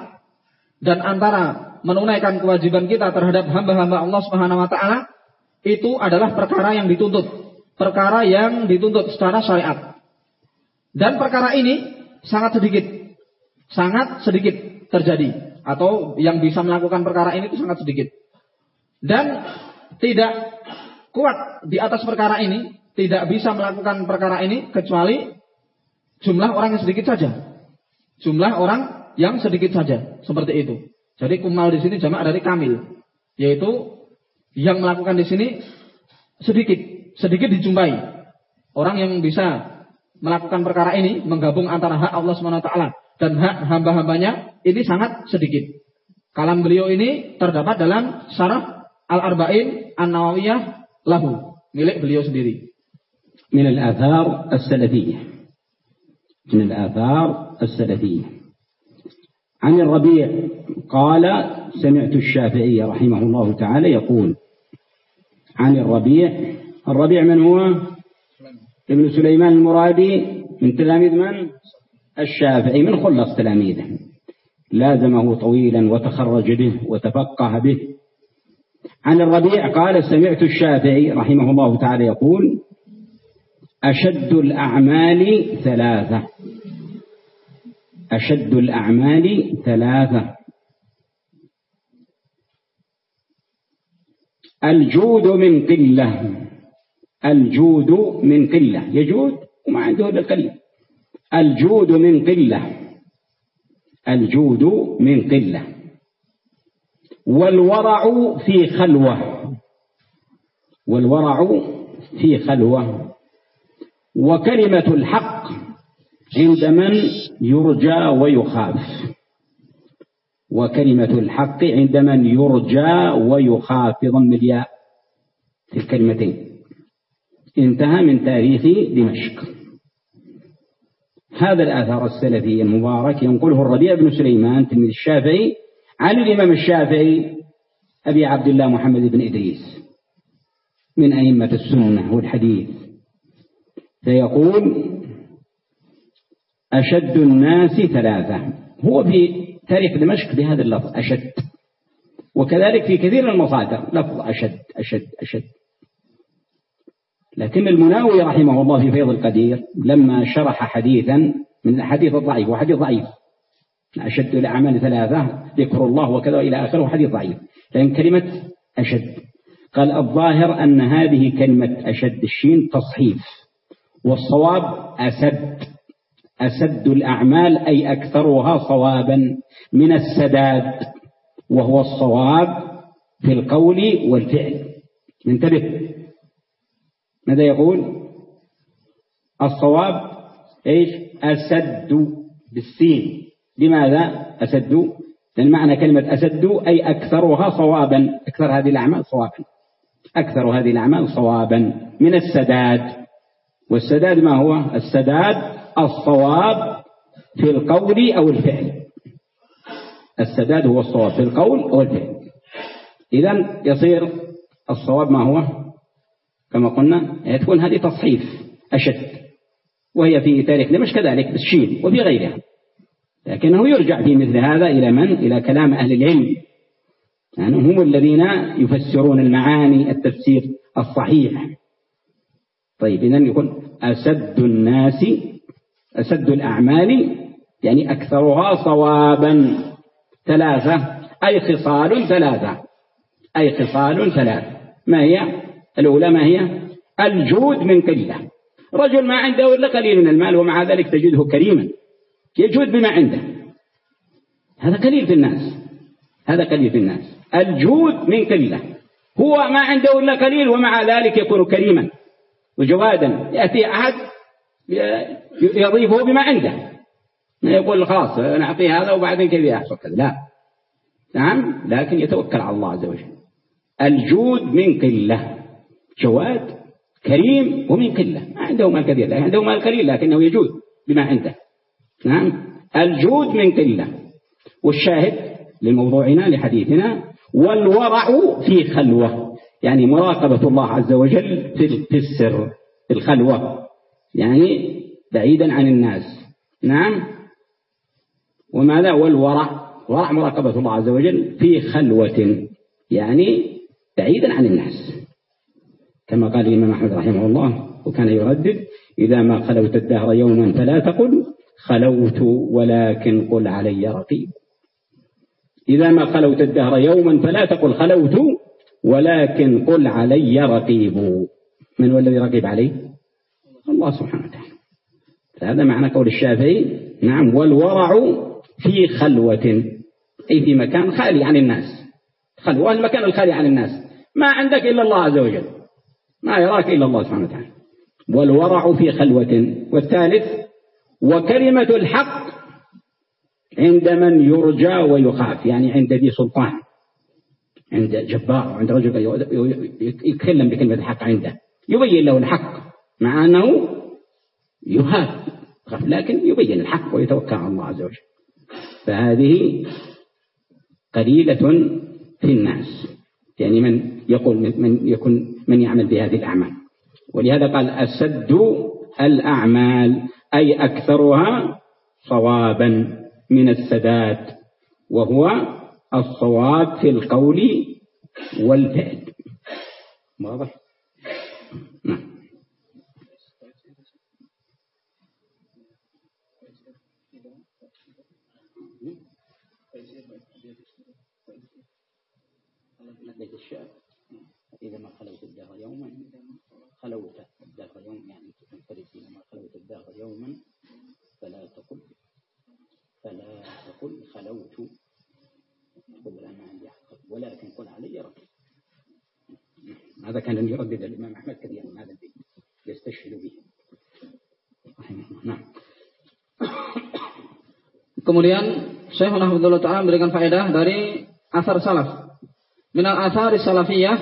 dan antara menunaikan kewajiban kita terhadap hamba-hamba Allah Subhanahu wa taala itu adalah perkara yang dituntut, perkara yang dituntut secara syariat. Dan perkara ini sangat sedikit, sangat sedikit terjadi atau yang bisa melakukan perkara ini itu sangat sedikit dan tidak kuat di atas perkara ini, tidak bisa melakukan perkara ini kecuali jumlah orang yang sedikit saja. Jumlah orang yang sedikit saja, seperti itu. Jadi kumal di sini jamaah dari kamil, yaitu yang melakukan di sini sedikit, sedikit dijumpai. Orang yang bisa melakukan perkara ini menggabung antara hak Allah SWT dan hak hamba-hambanya ini sangat sedikit. Kalam beliau ini terdapat dalam syarah Al-Arba'in An-Nawawiyah lahu, milik beliau sendiri. من الآثار السلفية. من الآثار السلفية. عن الربيع قال سمعت الشافعي رحمه الله تعالى يقول عن الربيع الربيع من هو؟ ابن سليمان المرادي. من تلاميذ من؟ الشافعي. من خلص تلاميذه. لازمه طويلا وتخرج به وتفقه به. عن الربيع قال سمعت الشافعي رحمه الله تعالى يقول أشد الأعمال ثلاثة. أشد الأعمال ثلاثة. الجود من قلة. الجود من قلة. يجود وما عنده إلا القليل الجود من قلة. الجود من قلة. والورع في خلوة. والورع في خلوة. وكلمة الحق عند من يرجى ويخاف. وكلمة الحق عند من يرجى ويخاف. ضم الياء في الكلمتين. انتهى من تاريخ دمشق. هذا الآثار السلفي المبارك ينقله الربيع بن سليمان تلميذ الشافعي عن الإمام الشافعي أبي عبد الله محمد بن إدريس. من أئمة السنة والحديث. فيقول أشد الناس ثلاثة. هو في تاريخ دمشق بهذا اللفظ أشد. وكذلك في كثير المصادر لفظ أشد أشد أشد. لكن المناوي رحمه الله في فيض القدير لما شرح حديثا من الحديث الضعيف وحديث ضعيف. أشد الأعمال ثلاثة ذكر الله وكذا إلى آخره حديث ضعيف. لأن كلمة أشد قال الظاهر أن هذه كلمة أشد الشين تصحيف. والصواب أسد. أسد الأعمال أي أكثرها صوابا من السداد وهو الصواب في القول والفعل. انتبه. ماذا يقول؟ الصواب إيش؟ أسد بالسين. لماذا أسد؟ لأن معنى كلمة أسد أي أكثرها صوابا. أكثر هذه الأعمال صوابا. أكثر هذه الأعمال صوابا من السداد. والسداد ما هو؟ السداد الصواب في القول أو الفعل. السداد هو الصواب في القول أو الفعل. إذا يصير الصواب ما هو؟ كما قلنا تكون هذه تصحيف أشد. وهي في تاريخ دمشق كذلك بالشين وفي غيرها. لكنه يرجع في مثل هذا إلى من؟ إلى كلام أهل العلم. يعني هم الذين يفسرون المعاني التفسير الصحيح. طيب إذا يقول أسد الناس أسد الأعمال يعني أكثرها صوابا ثلاثة أي خصال ثلاثة أي خصال ثلاثة. ما هي؟ الأولى ما هي؟ الجود من قلة رجل ما عنده إلا قليل من المال ومع ذلك تجده كريما. يجود بما عنده. هذا قليل في الناس. هذا قليل في الناس. الجود من قلة هو ما عنده إلا قليل ومع ذلك يكون كريما. وجوادا. يأتي أحد يضيفه بما عنده. يقول خلاص نعطيه هذا وبعدين كذا يحصل كذا؟ لا. نعم لكن يتوكل على الله عز وجل. الجود من قلة. جواد كريم ومن قلة. ما عنده مال كثير عنده مال قليل لكنه يجود بما عنده. نعم الجود من قلة. والشاهد لموضوعنا لحديثنا والورع في خلوة. يعني مراقبة الله عز وجل في السر في الخلوة يعني بعيدا عن الناس. نعم؟ وماذا؟ والورع ورع مراقبة الله عز وجل في خلوة يعني بعيدا عن الناس. كما قال الإمام أحمد رحمه الله وكان يردد إذا ما خلوت الدهر يوما فلا تقل خلوت ولكن قل علي رقيب. إذا ما خلوت الدهر يوما فلا تقل خلوت ولكن قل علي رقيب. من هو الذي رقيب عليه الله سبحانه وتعالى. هذا معنى قول الشافعي نعم والورع في خلوة. أي في مكان خالي عن الناس. خلوة المكان الخالي عن الناس. ما عندك إلا الله عز وجل. ما يراك إلا الله سبحانه وتعالى. والورع في خلوة. والثالث وكلمة الحق عند من يرجى ويخاف. يعني عند ذي سلطان. عند جبار عند رجل يتكلم بكلمة الحق عنده. يبين له الحق مع أنه يهاب لكن يبين الحق ويتوكل على الله عز وجل. فهذه قليلة في الناس. يعني من يقول من يكون من يعمل بهذه الأعمال. ولهذا قال أسد الأعمال أي أكثرها صوابا من السداد وهو الصواب في القول والفعل. واضح؟ نعم. إذا ما خلوت الدهر يوما خلوت الدهر يوم يعني تنفرد ما خلوت الدهر يوما فلا تقل فلا تقل خلوت هذا كان يردد الإمام أحمد كثيرا هذا البيت يستشهد به رحمه الله نعم Kemudian Syekh Muhammad Ta'ala memberikan faedah dari asar salaf minal athari salafiyah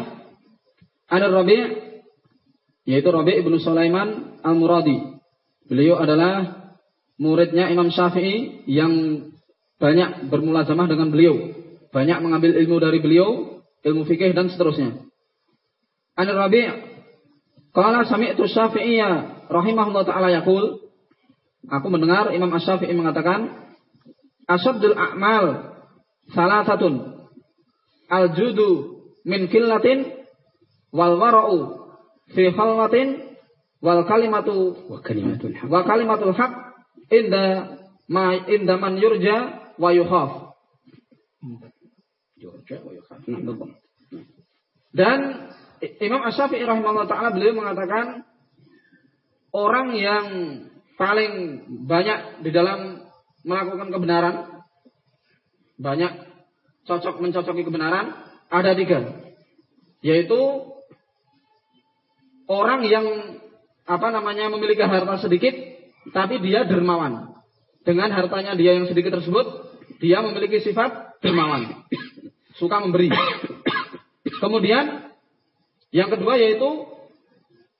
Anir Rabi' yaitu Rabi' ibnu Sulaiman Al-Muradi. Beliau adalah muridnya Imam Syafi'i yang banyak bermulazamah dengan beliau, banyak mengambil ilmu dari beliau, ilmu fikih dan seterusnya. An Rabi' qala sami'tu Syafi'iyya rahimahullah taala yaqul. Aku mendengar Imam Asy-Syafi'i mengatakan asaddul a'mal salasatun al-judu min killatin wal wara'u fi khalwatin wal kalimatu wa kalimatul haq. wa kalimatul haq inda ma inda man yurja wa yukhaf. Yurja wa yukhaf. Nah, dan Imam Asy-Syafi'i rahimahullah taala beliau mengatakan orang yang paling banyak di dalam melakukan kebenaran, banyak cocok mencocoki kebenaran, ada tiga. Yaitu orang yang apa namanya memiliki harta sedikit, tapi dia dermawan. Dengan hartanya dia yang sedikit tersebut, dia memiliki sifat dermawan, suka memberi. Kemudian yang kedua yaitu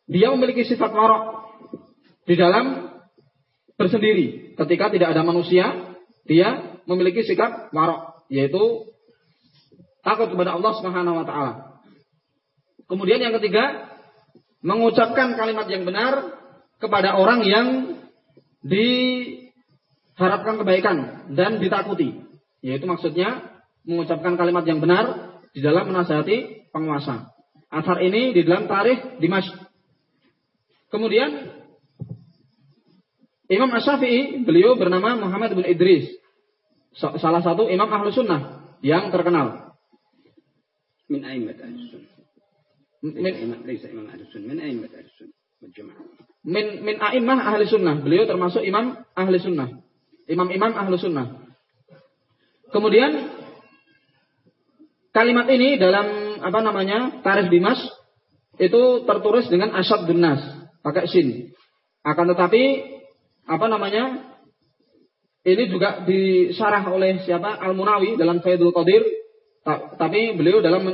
dia memiliki sifat warok di dalam bersendiri. Ketika tidak ada manusia, dia memiliki sikap warok, yaitu takut kepada Allah Subhanahu wa taala. Kemudian yang ketiga, mengucapkan kalimat yang benar kepada orang yang diharapkan kebaikan dan ditakuti. Yaitu maksudnya mengucapkan kalimat yang benar di dalam menasihati penguasa. Asar ini di dalam tarikh Dimash. Kemudian Imam Asy-Syafi'i, beliau bernama Muhammad bin Idris. Salah satu imam ahlu sunnah yang terkenal. Min a'immat ahli sunnah. Min laysa imam ahli sunnah, min ahli sunnah Min min a'immah ahli sunnah. Beliau termasuk imam ahli sunnah. Imam-imam ahli sunnah. Kemudian kalimat ini dalam apa namanya tarikh Dimas itu tertulis dengan asyad dunas pakai sin. Akan tetapi apa namanya? Ini juga disarah oleh siapa? Al-Munawi dalam Faidul Qadir. Tapi beliau dalam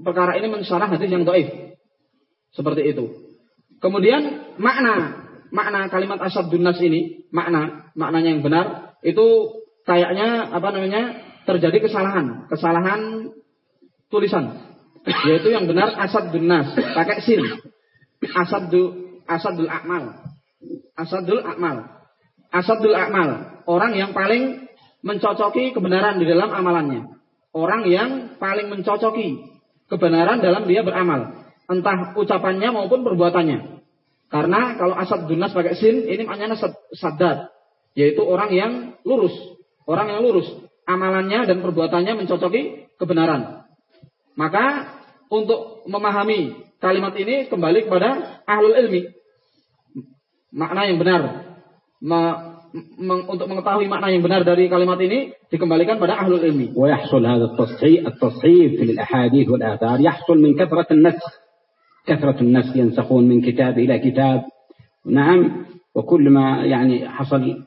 perkara ini mensyarah hadis yang doif. Seperti itu. Kemudian makna makna kalimat asad dunas ini, makna maknanya yang benar itu kayaknya apa namanya? terjadi kesalahan, kesalahan tulisan. Yaitu yang benar asad dunas, pakai sin. Asadul asadul akmal. Asadul akmal asadul akmal, orang yang paling mencocoki kebenaran di dalam amalannya. Orang yang paling mencocoki kebenaran dalam dia beramal, entah ucapannya maupun perbuatannya. Karena kalau asad dunas pakai sin, ini maknanya sadat, yaitu orang yang lurus, orang yang lurus, amalannya dan perbuatannya mencocoki kebenaran. Maka untuk memahami kalimat ini kembali kepada ahlul ilmi. Makna yang benar untuk mengetahui makna yang benar dari kalimat ini dikembalikan pada ahlul ilmi. ويحصل هذا التصحيح التصحيح في الأحاديث والآثار يحصل من كثرة النسخ كثرة النسخ ينسخون من كتاب إلى كتاب نعم وكل ما يعني حصل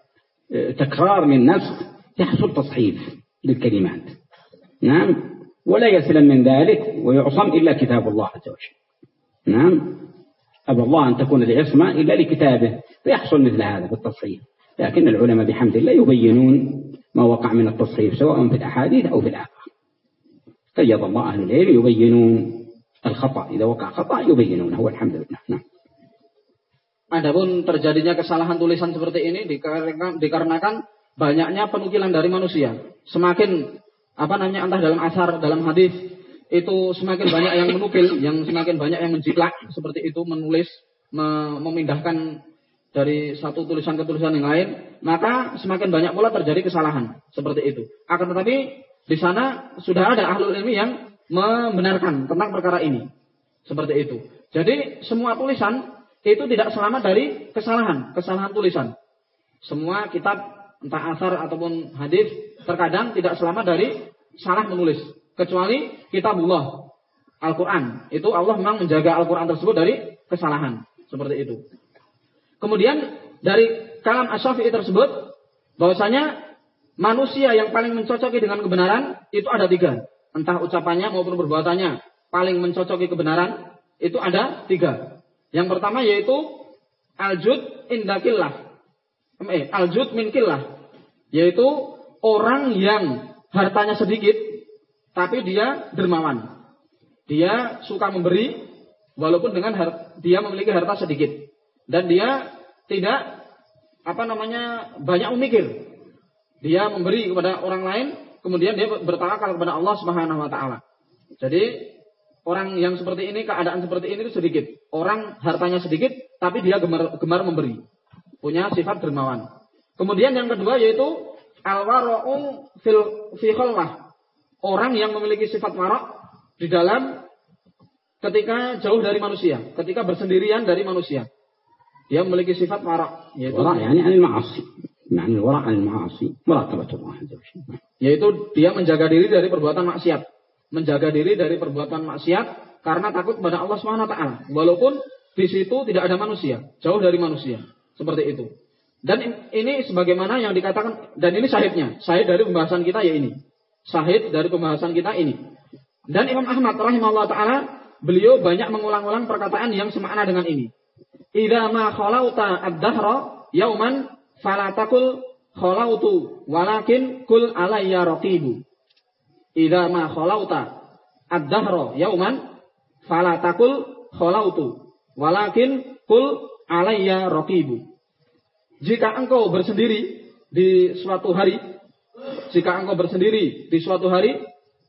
تكرار للنسخ يحصل تصحيف للكلمات نعم ولا يسلم من ذلك ويعصم إلا كتاب الله عز وجل. نعم؟ أبى الله أن تكون العصمة إلا لكتابه فيحصل مثل هذا في التصحيح. لكن العلماء بحمد الله يبينون ما وقع من التصحيف سواء في الأحاديث أو في الآخر قيض الله أهل العلم يبينون الخطأ إذا وقع خطأ يبينونه والحمد لله. نعم. Adapun terjadinya kesalahan tulisan seperti ini dikarenakan banyaknya penukilan dari manusia. Semakin apa namanya entah dalam asar, dalam hadis itu semakin banyak yang menukil, yang semakin banyak yang menjiplak seperti itu menulis, memindahkan dari satu tulisan ke tulisan yang lain, maka semakin banyak pula terjadi kesalahan seperti itu. Akan tetapi di sana sudah ada ahlul ilmi yang membenarkan tentang perkara ini. Seperti itu. Jadi semua tulisan itu tidak selamat dari kesalahan, kesalahan tulisan. Semua kitab entah asar ataupun hadis terkadang tidak selamat dari salah menulis. Kecuali kitabullah, Al-Quran. Itu Allah memang menjaga Al-Quran tersebut dari kesalahan. Seperti itu. Kemudian dari kalam Asyafi'i tersebut bahwasanya manusia yang paling mencocoki dengan kebenaran itu ada tiga. Entah ucapannya maupun perbuatannya paling mencocoki kebenaran itu ada tiga. Yang pertama yaitu aljud indakillah. Eh, aljud minkillah. Yaitu orang yang hartanya sedikit tapi dia dermawan. Dia suka memberi walaupun dengan dia memiliki harta sedikit dan dia tidak apa namanya banyak memikir. Dia memberi kepada orang lain, kemudian dia bertawakal kepada Allah Subhanahu wa taala. Jadi orang yang seperti ini keadaan seperti ini itu sedikit. Orang hartanya sedikit tapi dia gemar, gemar memberi. Punya sifat dermawan. Kemudian yang kedua yaitu al-wara'u fil fi Orang yang memiliki sifat warak di dalam ketika jauh dari manusia, ketika bersendirian dari manusia. Dia memiliki sifat warak, yaitu warak yani anil ma'asi. Ma'ani warak anil ma'asi, muraqabatullah Yaitu dia menjaga diri dari perbuatan maksiat. Menjaga diri dari perbuatan maksiat karena takut kepada Allah Subhanahu wa taala. Walaupun di situ tidak ada manusia, jauh dari manusia. Seperti itu. Dan ini sebagaimana yang dikatakan dan ini sahidnya. Sahid dari pembahasan kita ya ini. Sahid dari pembahasan kita ini. Dan Imam Ahmad rahimahullah taala beliau banyak mengulang-ulang perkataan yang semakna dengan ini. Idza ma khalauta ad-dahra yauman fala taqul khalautu walakin kul alayya raqibu. Idza ma khalauta ad-dahra yauman fala taqul khalautu walakin kul alayya raqibu. Jika engkau bersendiri di suatu hari, jika engkau bersendiri di suatu hari,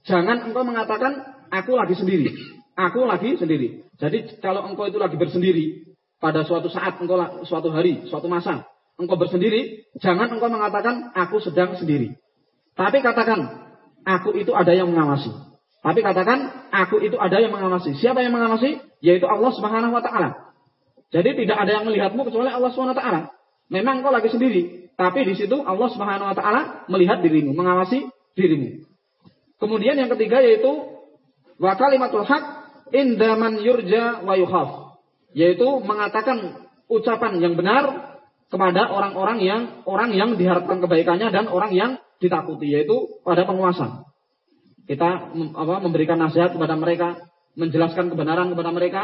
jangan engkau mengatakan aku lagi sendiri. Aku lagi sendiri. Jadi kalau engkau itu lagi bersendiri, pada suatu saat engkau suatu hari, suatu masa engkau bersendiri, jangan engkau mengatakan aku sedang sendiri. Tapi katakan aku itu ada yang mengawasi. Tapi katakan aku itu ada yang mengawasi. Siapa yang mengawasi? Yaitu Allah Subhanahu wa taala. Jadi tidak ada yang melihatmu kecuali Allah Subhanahu wa taala. Memang engkau lagi sendiri, tapi di situ Allah Subhanahu wa taala melihat dirimu, mengawasi dirimu. Kemudian yang ketiga yaitu wa kalimatul haq indaman yurja wa yukhaf yaitu mengatakan ucapan yang benar kepada orang-orang yang orang yang diharapkan kebaikannya dan orang yang ditakuti yaitu pada penguasa. Kita apa, memberikan nasihat kepada mereka, menjelaskan kebenaran kepada mereka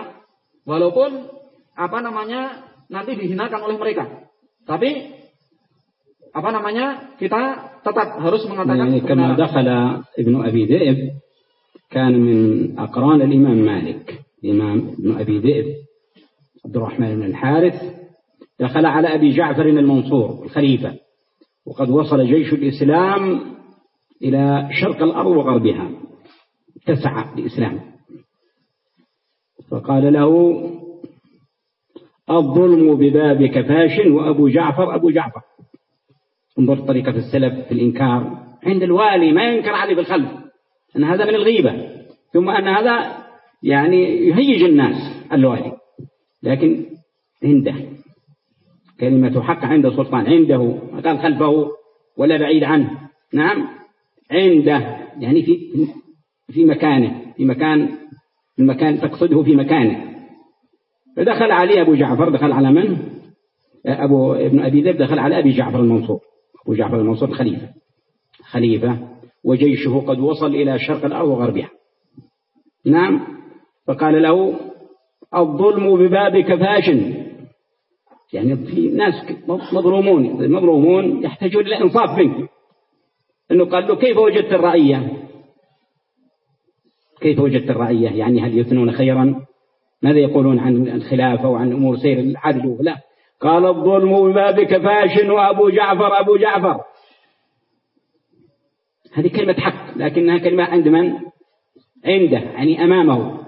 walaupun apa namanya nanti dihinakan oleh mereka. Tapi apa namanya kita tetap harus mengatakan كما دخل ابن أبي ذئب كان من أقران الإمام مالك الإمام ابن أبي ذئب عبد الرحمن بن الحارث دخل على أبي جعفر المنصور الخليفة وقد وصل جيش الإسلام إلى شرق الأرض وغربها اتسع الإسلام فقال له الظلم ببابك فاش وأبو جعفر أبو جعفر. انظر طريقة السلف في الإنكار. عند الوالي ما ينكر عليه بالخلف. أن هذا من الغيبة. ثم أن هذا يعني يهيج الناس الوالي. لكن عنده. كلمة حق عنده سلطان عنده. قال خلفه ولا بعيد عنه. نعم. عنده. يعني في في مكانه. في مكان المكان تقصده في مكانه. فدخل عليه أبو جعفر دخل على من؟ أبو ابن أبي ذئب دخل على أبي جعفر المنصور أبو جعفر المنصور خليفة خليفة وجيشه قد وصل إلى شرق الأرض وغربها. نعم فقال له الظلم ببابك فاشن يعني في ناس مظلومون المظلومون يحتاجون إلى إنصاف منك. أنه قال له كيف وجدت الرعية؟ كيف وجدت الرعية؟ يعني هل يثنون خيرا؟ ماذا يقولون عن الخلافة وعن أمور سير العدل؟ لا. قال الظلم ببابك فاشن وأبو جعفر أبو جعفر. هذه كلمة حق لكنها كلمة عند من؟ عنده يعني أمامه.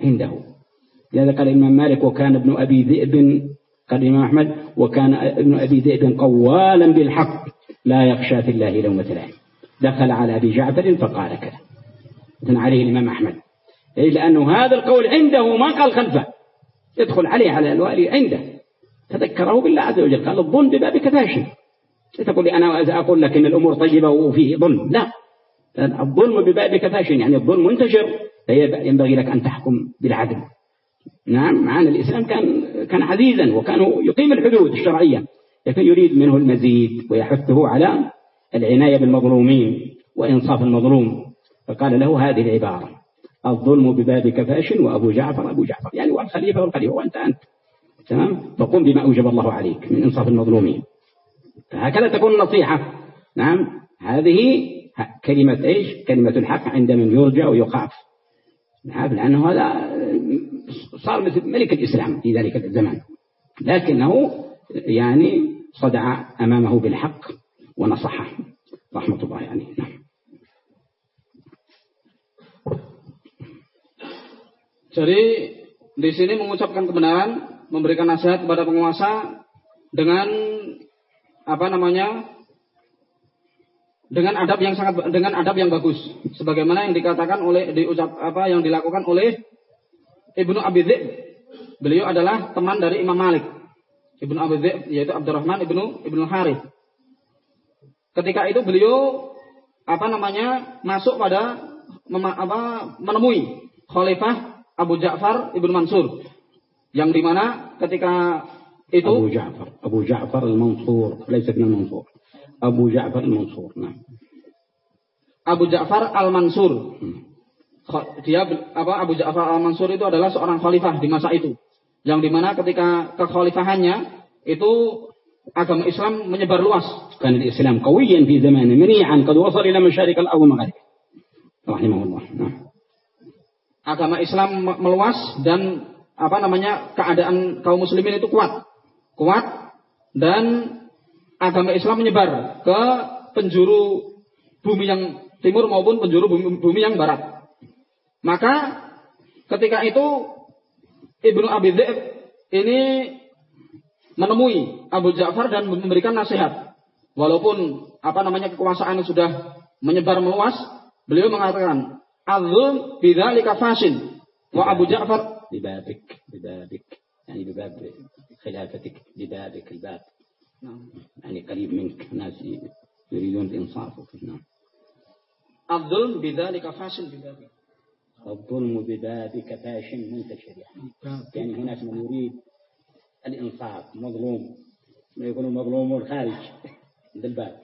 عنده. لهذا قال الإمام مالك وكان ابن أبي ذئب قال الإمام أحمد وكان ابن أبي ذئب قوالا بالحق لا يخشى في الله لومة لائم دخل على أبي جعفر فقال كذا. عليه الإمام أحمد. إيه لأنه هذا القول عنده ما قال خلفه. يدخل عليه على الوالي عنده. تذكره بالله عز وجل. قال الظلم ببابك فاشل. تقول لي أنا أقول لك إن الأمور طيبة وفيه ظلم. لا. الظلم ببابك فاشل. يعني الظلم منتشر. فينبغي لك أن تحكم بالعدل. نعم معنا الإسلام كان كان عزيزا وكان يقيم الحدود الشرعية. لكن يريد منه المزيد ويحثه على العناية بالمظلومين وإنصاف المظلوم. فقال له هذه العبارة. الظلم ببابك فاشل وأبو جعفر أبو جعفر. يعني والخليفة والخليفة وأنت أنت. تمام؟ فقم بما أوجب الله عليك من إنصاف المظلومين. فهكذا تكون النصيحة. نعم؟ هذه كلمة إيش؟ كلمة الحق عند من يرجى ويخاف. نعم؟ لأنه هذا صار مثل ملك الإسلام في ذلك الزمان. لكنه يعني صدع أمامه بالحق ونصحه. رحمة الله عليه. نعم. Jadi di sini mengucapkan kebenaran, memberikan nasihat kepada penguasa dengan apa namanya? dengan adab yang sangat dengan adab yang bagus sebagaimana yang dikatakan oleh diucap apa yang dilakukan oleh Ibnu Abi Dzib. Beliau adalah teman dari Imam Malik. Ibnu Abi Dzib yaitu Abdurrahman Ibnu Ibnu Harith. Ketika itu beliau apa namanya? masuk pada apa menemui khalifah Abu Ja'far ibn Mansur. Yang di mana ketika itu Abu Ja'far, Abu Ja'far al-Mansur, laisa ibn Mansur. Abu Ja'far al-Mansur. Nah. Abu Ja'far al-Mansur. Hmm. Dia apa Abu Ja'far al-Mansur itu adalah seorang khalifah di masa itu. Yang di mana ketika kekhalifahannya itu agama Islam menyebar luas. Kan Islam kawiyan di zaman, mani'an qad wasal ila masyarik al-awm maghrib. Rahimahullah. Nah. Agama Islam meluas dan apa namanya keadaan kaum muslimin itu kuat. Kuat dan agama Islam menyebar ke penjuru bumi yang timur maupun penjuru bumi, bumi yang barat. Maka ketika itu Ibnu Abi Dzib ini menemui Abu Ja'far dan memberikan nasihat. Walaupun apa namanya kekuasaan sudah menyebar meluas, beliau mengatakan, "Azul bidzalika fasin." Wa Abu Ja'far ببابك ببابك يعني بباب خلافتك ببابك الباب. نعم. يعني قريب منك ناس يريدون الإنصاف نعم. الظلم بذلك فاشل ببابك. الظلم ببابك فاشل منتشر يعني هناك من يريد الإنصاف مظلوم. ما يكون مظلوم خارج عند الباب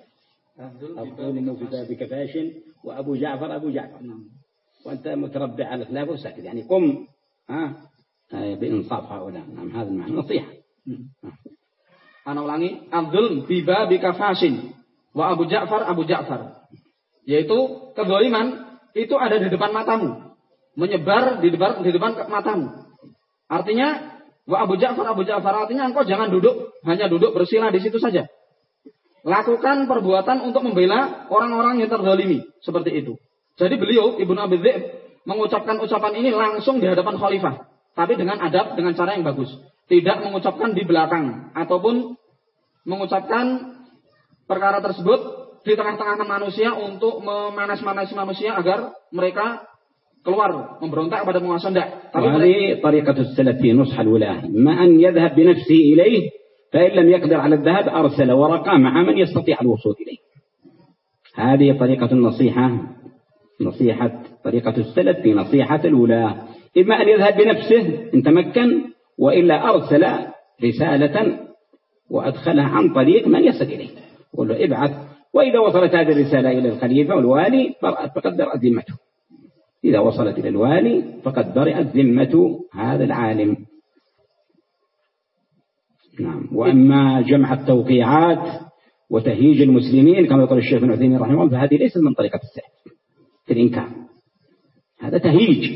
الظلم ببابك فاشل وأبو جعفر أبو جعفر. نعم. وأنت متربع على الخلاف وساكت يعني قم ها بإنصاف هؤلاء نعم هذا المعنى نصيحة Ana ulangi Abdul biba bika fasin wa Abu Ja'far Abu Ja'far yaitu kezaliman itu ada di depan matamu menyebar di depan di depan matamu artinya wa Abu Ja'far Abu Ja'far artinya engkau jangan duduk hanya duduk bersila di situ saja lakukan perbuatan untuk membela orang-orang yang terzalimi seperti itu jadi beliau Ibnu Abi Dzib mengucapkan ucapan ini langsung di hadapan khalifah tapi dengan adab, dengan cara yang bagus. Tidak mengucapkan di belakang. Ataupun mengucapkan perkara tersebut di tengah-tengah manusia untuk memanas-manasi manusia agar mereka keluar memberontak kepada penguasa tidak. وهذه طريقة السلف في نصح الولاة ما أن يذهب بنفسه إليه فإن لم يقدر على الذهاب أرسل ورقة مع من يستطيع الوصول إليه هذه طريقة النصيحة نصيحة طريقة السلف في نصيحة الولاة إما أن يذهب بنفسه إن تمكن وإلا أرسل رسالة وأدخلها عن طريق من يصل إليه. يقول له ابعث. وإذا وصلت هذه الرسالة إلى الخليفة والوالي فقد برأت ذمته. إذا وصلت إلى الوالي فقد برئت ذمة هذا العالم. نعم. وأما جمع التوقيعات وتهيج المسلمين كما يقول الشيخ ابن عثيمين رحمه الله فهذه ليست من طريقة السلف. الإنكار هذا تهيج.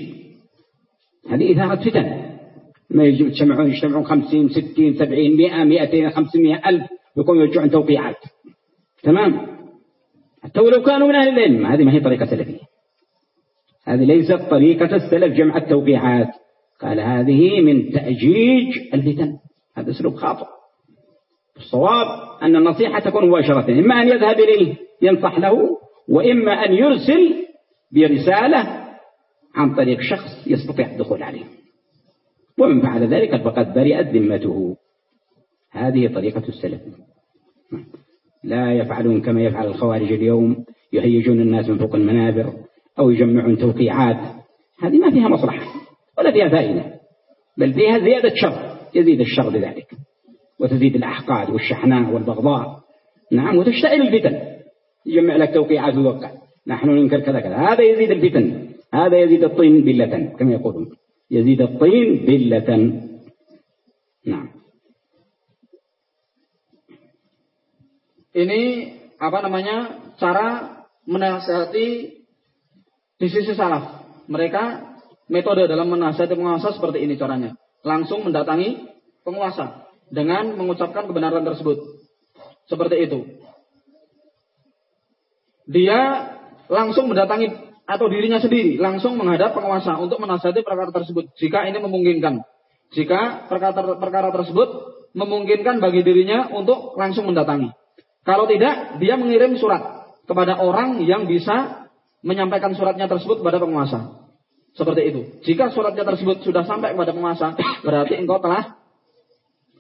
هذه إثارة فتن. ما يجتمعون يجتمعون خمسين ستين سبعين مئة مئتين خمسمائة ألف يقوموا يرجعون توقيعات. تمام؟ حتى ولو كانوا من أهل العلم. هذه ما هي طريقة سلفية. هذه ليست طريقة السلف جمع التوقيعات. قال هذه من تأجيج الفتن. هذا أسلوب خاطئ. الصواب أن النصيحة تكون مباشرة. إما أن يذهب إليه ينصح له وإما أن يرسل برسالة عن طريق شخص يستطيع الدخول عليه. ومن فعل ذلك فقد برئت ذمته. هذه طريقة السلف. لا يفعلون كما يفعل الخوارج اليوم. يهيجون الناس من فوق المنابر أو يجمعون توقيعات. هذه ما فيها مصلحة ولا فيها فائدة بل فيها زيادة شر يزيد الشر بذلك. وتزيد الأحقاد والشحناء والبغضاء. نعم وتشتعل الفتن. يجمع لك توقيعات ويوقع نحن ننكر كذا كذا هذا يزيد الفتن هذا يزيد الطين بلة كما يقولون يزيد الطين بلة نعم ini apa namanya cara menasihati di sisi salaf mereka metode dalam menasihati penguasa seperti ini caranya. Langsung mendatangi penguasa dengan mengucapkan kebenaran tersebut. Seperti itu. Dia langsung mendatangi atau dirinya sendiri langsung menghadap penguasa untuk menasihati perkara tersebut jika ini memungkinkan. Jika perkara, perkara tersebut memungkinkan bagi dirinya untuk langsung mendatangi. Kalau tidak, dia mengirim surat kepada orang yang bisa menyampaikan suratnya tersebut kepada penguasa. Seperti itu. Jika suratnya tersebut sudah sampai kepada penguasa, berarti engkau telah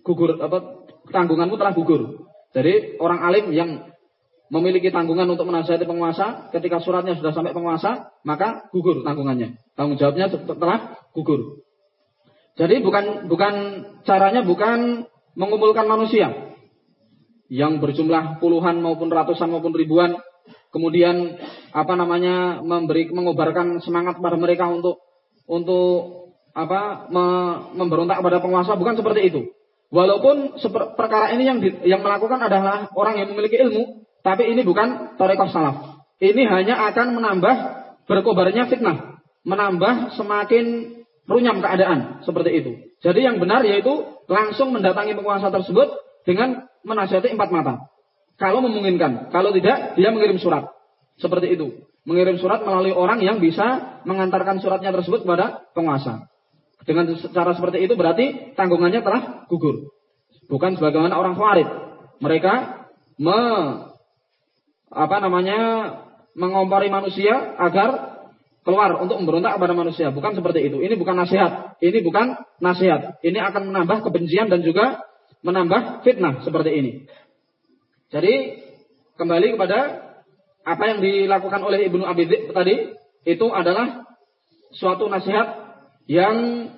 gugur apa tanggunganmu telah gugur. Jadi orang alim yang memiliki tanggungan untuk menasihati penguasa, ketika suratnya sudah sampai penguasa, maka gugur tanggungannya. Tanggung jawabnya telah gugur. Jadi bukan bukan caranya bukan mengumpulkan manusia yang berjumlah puluhan maupun ratusan maupun ribuan kemudian apa namanya memberi mengobarkan semangat pada mereka untuk untuk apa me, memberontak kepada penguasa bukan seperti itu. Walaupun perkara ini yang di, yang melakukan adalah orang yang memiliki ilmu, tapi ini bukan tarekat salaf. Ini hanya akan menambah berkobarnya fitnah, menambah semakin runyam keadaan seperti itu. Jadi yang benar yaitu langsung mendatangi penguasa tersebut dengan menasihati empat mata. Kalau memungkinkan. Kalau tidak, dia mengirim surat. Seperti itu. Mengirim surat melalui orang yang bisa mengantarkan suratnya tersebut kepada penguasa. Dengan cara seperti itu berarti tanggungannya telah gugur. Bukan sebagaimana orang Khawarij. Mereka me, apa namanya mengompori manusia agar keluar untuk memberontak kepada manusia. Bukan seperti itu. Ini bukan nasihat. Ini bukan nasihat. Ini akan menambah kebencian dan juga menambah fitnah seperti ini. Jadi kembali kepada apa yang dilakukan oleh Ibnu Abi tadi itu adalah suatu nasihat yang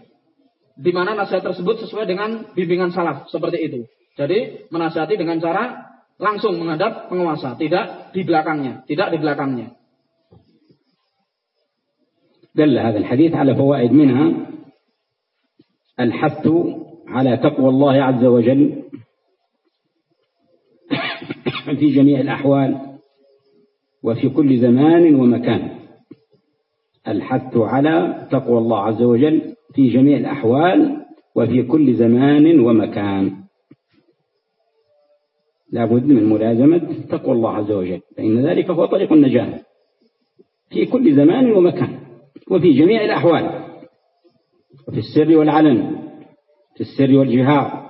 di mana nasihat tersebut sesuai dengan bimbingan salaf seperti itu. Jadi menasihati dengan cara langsung menghadap penguasa, tidak di belakangnya, tidak di belakangnya. دل هذا الحديث على فوائد منها الحث على تقوى الله عز وجل في جميع الأحوال وفي كل زمان ومكان الحث على تقوى الله عز وجل في جميع الأحوال وفي كل زمان ومكان لا بد من ملازمة تقوى الله عز وجل فإن ذلك هو طريق النجاة. في كل زمان ومكان وفي جميع الأحوال. وفي السر والعلن في السر والجهار.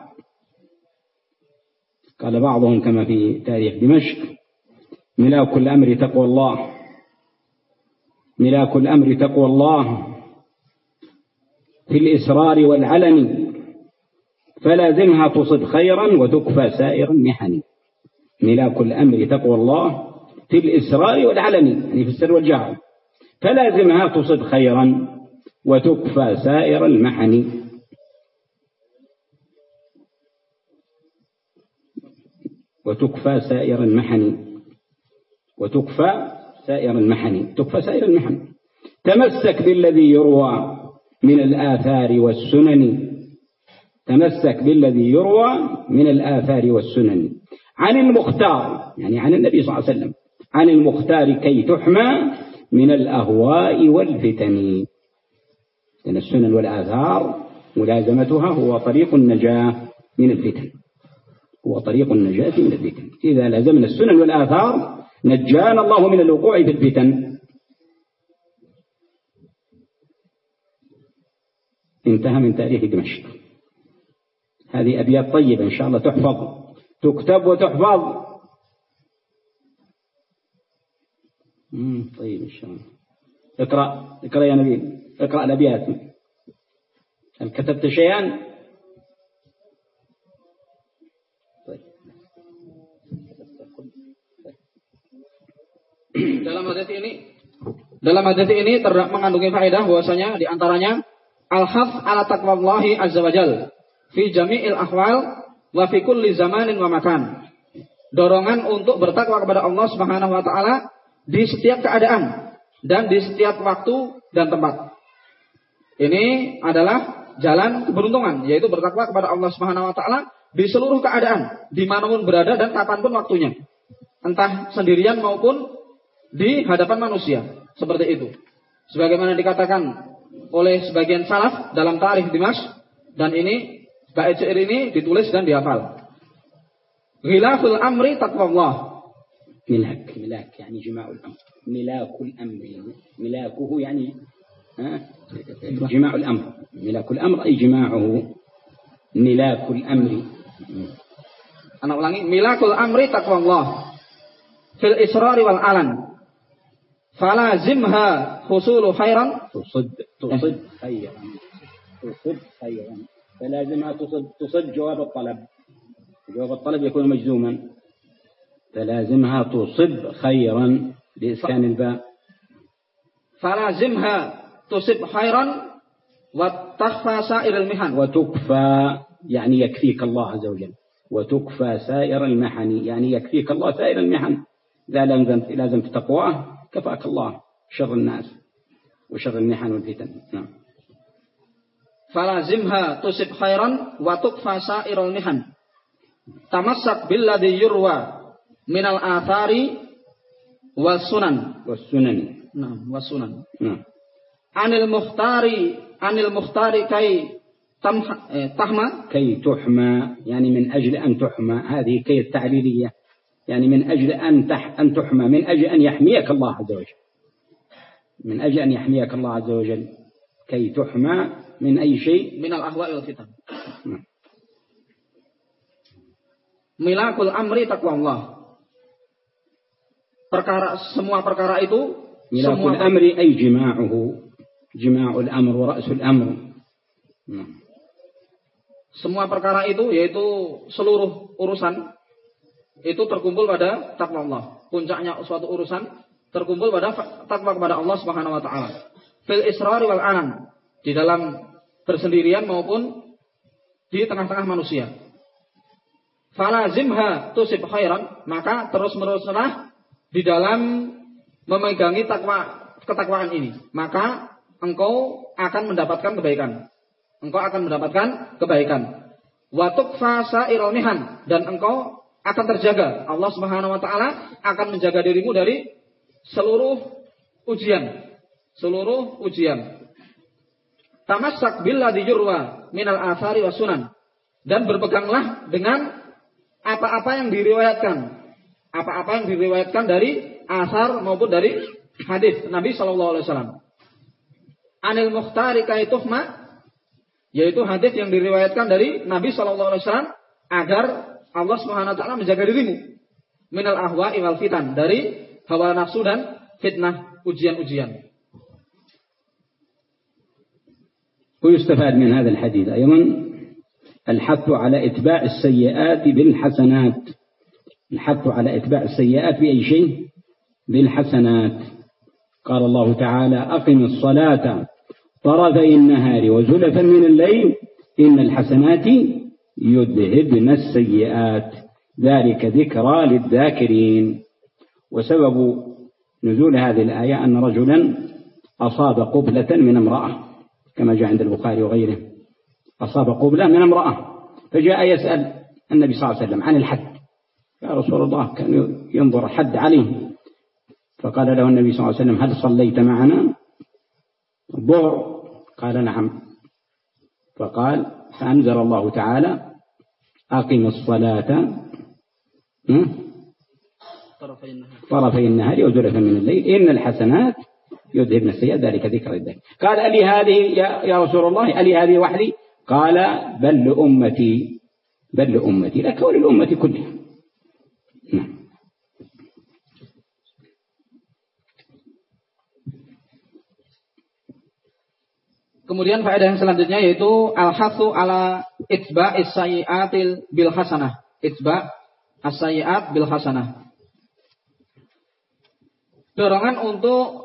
قال بعضهم كما في تاريخ دمشق ملاك الأمر تقوى الله. ملاك الأمر تقوى الله. في الإسرار والعلن فلازمها تصب خيرا وتكفى سائر المحن ملاك الأمر تقوى الله في الإسرار والعلن يعني في السر والجهر. فلازمها تصب خيرا وتكفى سائر المحن وتكفى سائر المحن وتكفى سائر المحن تكفى سائر المحن تمسك بالذي يروى من الآثار والسنن تمسك بالذي يروى من الآثار والسنن. عن المختار يعني عن النبي صلى الله عليه وسلم. عن المختار كي تحمى من الأهواء والفتن. لأن السنن والآثار ملازمتها هو طريق النجاة من الفتن. هو طريق النجاة من الفتن. إذا لزمنا السنن والآثار نجانا الله من الوقوع في الفتن. انتهى من تاريخ دمشق. هذه أبيات طيبة إن شاء الله تحفظ تكتب وتحفظ طيب إن شاء الله اقرأ اقرأ يا نبيل اقرأ الأبيات هل كتبت شيئا dalam hadis ini dalam hadis ini terdapat mengandungi faedah bahwasanya di antaranya al-haf ala taqwallahi azza wajal fi jami'il ahwal wa fi kulli zamanin wa makan. Dorongan untuk bertakwa kepada Allah Subhanahu wa taala di setiap keadaan dan di setiap waktu dan tempat. Ini adalah jalan keberuntungan, yaitu bertakwa kepada Allah Subhanahu wa taala di seluruh keadaan, di mana pun berada dan kapan pun waktunya. Entah sendirian maupun di hadapan manusia. Seperti itu. Sebagaimana dikatakan oleh sebagian salaf dalam tarikh Dimash dan ini Bait syair ini ditulis dan dihafal. Ghilaful amri taqwallah. Milak, milak, yani jima'ul amr. Milakul amri, milakuhu yani jima'ul amr. Milakul amr ay jima'uhu. Milakul amri. Anak ulangi, milakul amri taqwallah. Fil israri wal alan. Falazimha husulu khairan tusud tusud eh. khairan tusud khairan فلازمها تصد تصد جواب الطلب. جواب الطلب يكون مجزوما. فلازمها تصب خيرا بإسكان الباء. فلازمها تصب خيرا وتخفى سائر المحن. وتكفى يعني يكفيك الله عز وجل. وتكفى سائر المحن يعني يكفيك الله سائر المحن. إذا لازمت لازمت تقواه كفاك الله شر الناس وشر المحن والفتن. نعم. falazimha tusib khairan wa tukfa sairul mihan tamassak billadhi yurwa minal athari wal sunan was sunan nah was sunan nah anil mukhtari anil mukhtari kai تحمى كي تحمى يعني من أجل أن تحمى هذه كي التعليلية يعني من أجل أن تح أن تحمى من أجل أن يحميك الله عز وجل من أجل أن يحميك الله عز وجل كي تحمى min ay syai min al ahwa wal fitan. Nah. Milakul amri takwa Allah. Perkara semua perkara itu milakul amri ay jima'uhu jima'ul amr wa ra'sul amr. Nah. Semua perkara itu yaitu seluruh urusan itu terkumpul pada takwa Allah. Puncaknya suatu urusan terkumpul pada takwa kepada Allah Subhanahu wa taala. Fil israr wal anan di dalam bersendirian maupun di tengah-tengah manusia. Falazimha tusib khairan, maka terus-meneruslah di dalam memegangi takwa ketakwaan ini, maka engkau akan mendapatkan kebaikan engkau akan mendapatkan kebaikan. Watuk fasa ironihan dan engkau akan terjaga. Allah Subhanahu wa taala akan menjaga dirimu dari seluruh ujian. Seluruh ujian. Tamassak billadhi yurwa minal athari wa sunan. Dan berpeganglah dengan apa-apa yang diriwayatkan. Apa-apa yang diriwayatkan dari asar maupun dari hadis Nabi Shallallahu Alaihi Wasallam. Anil Mukhtari kaituhma yaitu hadis yang diriwayatkan dari Nabi Shallallahu Alaihi Wasallam agar Allah Taala menjaga dirimu minal ahwa wal fitan dari hawa nafsu dan fitnah ujian-ujian. ويستفاد من هذا الحديث. أيضا الحث على إتباع السيئات بالحسنات. الحث على إتباع السيئات بأي شيء؟ بالحسنات. قال الله تعالى أقم الصلاة طرفي النهار وزلفا من الليل إن الحسنات يذهبن السيئات. ذلك ذكرى للذاكرين. وسبب نزول هذه الآية أن رجلا أصاب قبلة من امرأة. كما جاء عند البخاري وغيره. أصاب قبلة من امرأة. فجاء يسأل النبي صلى الله عليه وسلم عن الحد. يا رسول الله كان ينظر حد عليه. فقال له النبي صلى الله عليه وسلم هل صليت معنا؟ الظهر. قال نعم. فقال فأنزل الله تعالى أقم الصلاة طرفي النهار وزلفا من الليل. إن الحسنات يذهبن السيئات ذلك ذكر الذكر قال ألي هذه يا رسول الله ألي هذه وحدي قال بل لأمتي بل لأمتي لك وللأمة كلها نعم Kemudian faedah yang selanjutnya yaitu al-hasu ala itba sayyiatil bil hasanah. Itba as-sayyiat bil hasanah. Dorongan untuk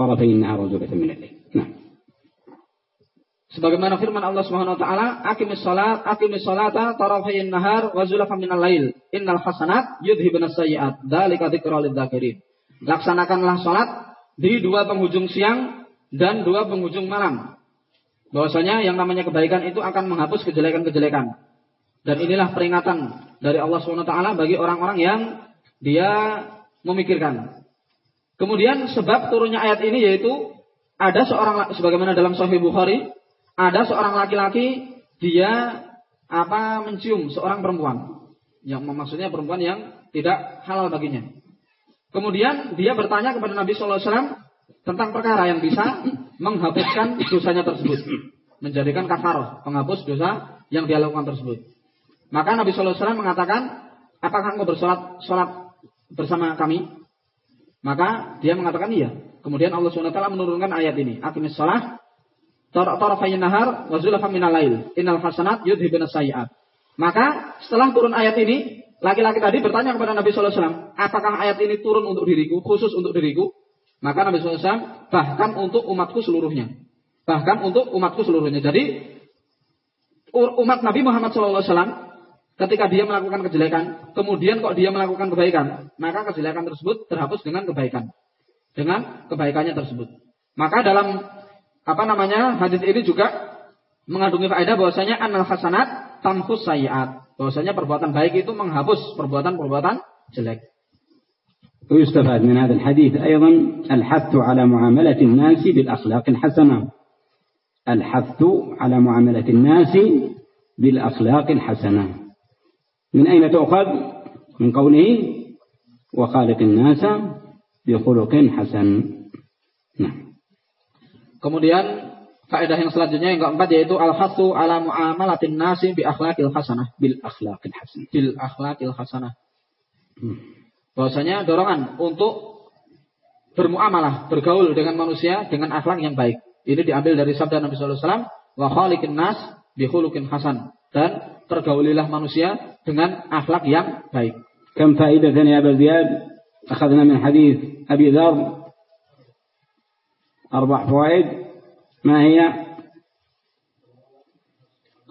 طرفي النهار وزلفا من الليل نعم Sebagaimana firman Allah Subhanahu wa taala, "Aqimis shalat, aqimis shalata tarafayn nahar wa zulfan minal lail. Innal hasanat yudhibun sayyi'at. Dzalika dzikra lil Laksanakanlah salat di dua penghujung siang dan dua penghujung malam. Bahwasanya yang namanya kebaikan itu akan menghapus kejelekan-kejelekan. Dan inilah peringatan dari Allah Subhanahu wa taala bagi orang-orang yang dia memikirkan. Kemudian sebab turunnya ayat ini yaitu ada seorang sebagaimana dalam Sahih Bukhari ada seorang laki-laki dia apa mencium seorang perempuan yang maksudnya perempuan yang tidak halal baginya. Kemudian dia bertanya kepada Nabi Shallallahu Alaihi Wasallam tentang perkara yang bisa menghapuskan dosanya tersebut, menjadikan kafar, penghapus dosa yang dia lakukan tersebut. Maka Nabi Shallallahu Alaihi Wasallam mengatakan, apakah engkau bersolat solat bersama kami? Maka dia mengatakan iya. Kemudian Allah Taala menurunkan ayat ini, akimis sholat tarafayn nahar wa minal lail. Innal hasanat yudhibun sayyi'at. Maka setelah turun ayat ini, laki-laki tadi bertanya kepada Nabi wasallam, "Apakah ayat ini turun untuk diriku, khusus untuk diriku?" Maka Nabi wasallam, "Bahkan untuk umatku seluruhnya." Bahkan untuk umatku seluruhnya. Jadi umat Nabi Muhammad wasallam ketika dia melakukan kejelekan, kemudian kok dia melakukan kebaikan, maka kejelekan tersebut terhapus dengan kebaikan. Dengan kebaikannya tersebut. Maka dalam apa namanya hadis ini juga mengandungi faedah bahwasanya anal hasanat tamhus sayiat. Bahwasanya perbuatan baik itu menghapus perbuatan-perbuatan jelek. ويستفاد من هذا الحديث أيضا الحث على معاملة الناس بالأخلاق الحسنة الحث على معاملة الناس بالأخلاق الحسنة من أين تؤخذ من قوله وخالق الناس بخلق حسن نعم Kemudian faedah yang selanjutnya yang keempat yaitu al-hasu ala muamalatin nasi bi akhlaqil hasanah. Bil akhlaqil hasanah. Bil akhlaqil hasanah. Hmm. Bahwasanya dorongan untuk bermuamalah, bergaul dengan manusia dengan akhlak yang baik. Ini diambil dari sabda Nabi sallallahu alaihi wasallam, "Wa khaliqin nas bi khuluqin hasan." Dan tergaulilah manusia dengan akhlak yang baik. Kam faidatan ya Abu Ziyad? Akhadna min hadis Abi Dzar أربع فوائد ما هي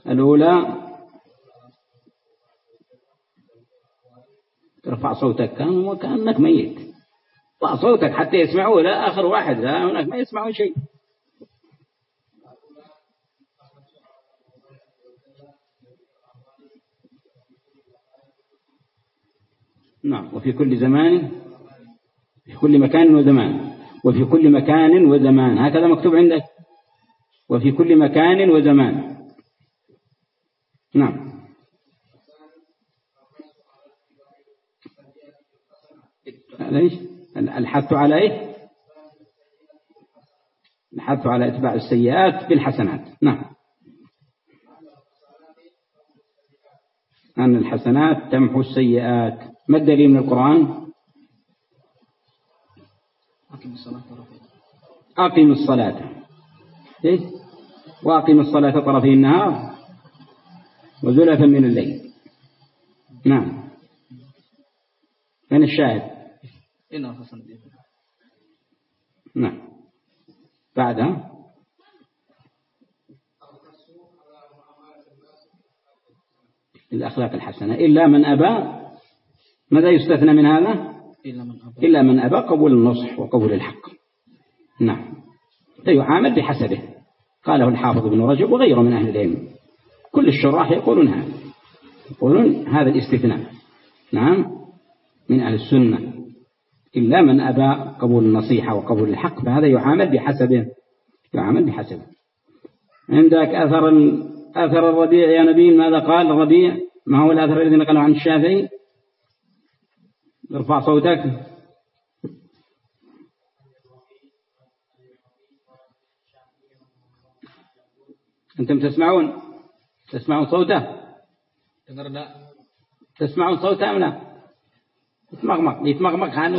الأولى ترفع صوتك كان وكأنك ميت ارفع صوتك حتى يسمعوا لا آخر واحد لا هناك ما يسمعوا شيء نعم. وفي كل زمان في كل مكان وزمان. وفي كل مكان وزمان. هكذا مكتوب عندك. وفي كل مكان وزمان. نعم. ليش الحث على إيه؟ الحث على إتباع السيئات بالحسنات. نعم. أن الحسنات تمحو السيئات. ما الدليل من القرآن؟ أقم الصلاة طرفي. أقم الصلاة. إيه؟ وأقم الصلاة طرفي النهار وزلفا من الليل. نعم. من الشاهد؟ نعم. بعدها الأخلاق الحسنة. إلا من أبى ماذا يستثنى من هذا؟ إلا من أبى. قبول النصح وقبول الحق. نعم. فيعامل بحسبه. قاله الحافظ ابن رجب وغيره من أهل العلم. كل الشراح يقولون هذا. يقولون هذا الاستثناء. نعم. من أهل السنة. إلا من أبى قبول النصيحة وقبول الحق فهذا يعامل بحسبه. يعامل بحسبه. عندك أثر أثر الربيع يا نبي ماذا قال الربيع؟ ما هو الأثر الذي نقله عن الشافعي؟ ارفع صوتك. أنتم تسمعون؟ تسمعون صوته؟ تسمعون صوته أم لا؟ يتمغمق يتمغمق عنه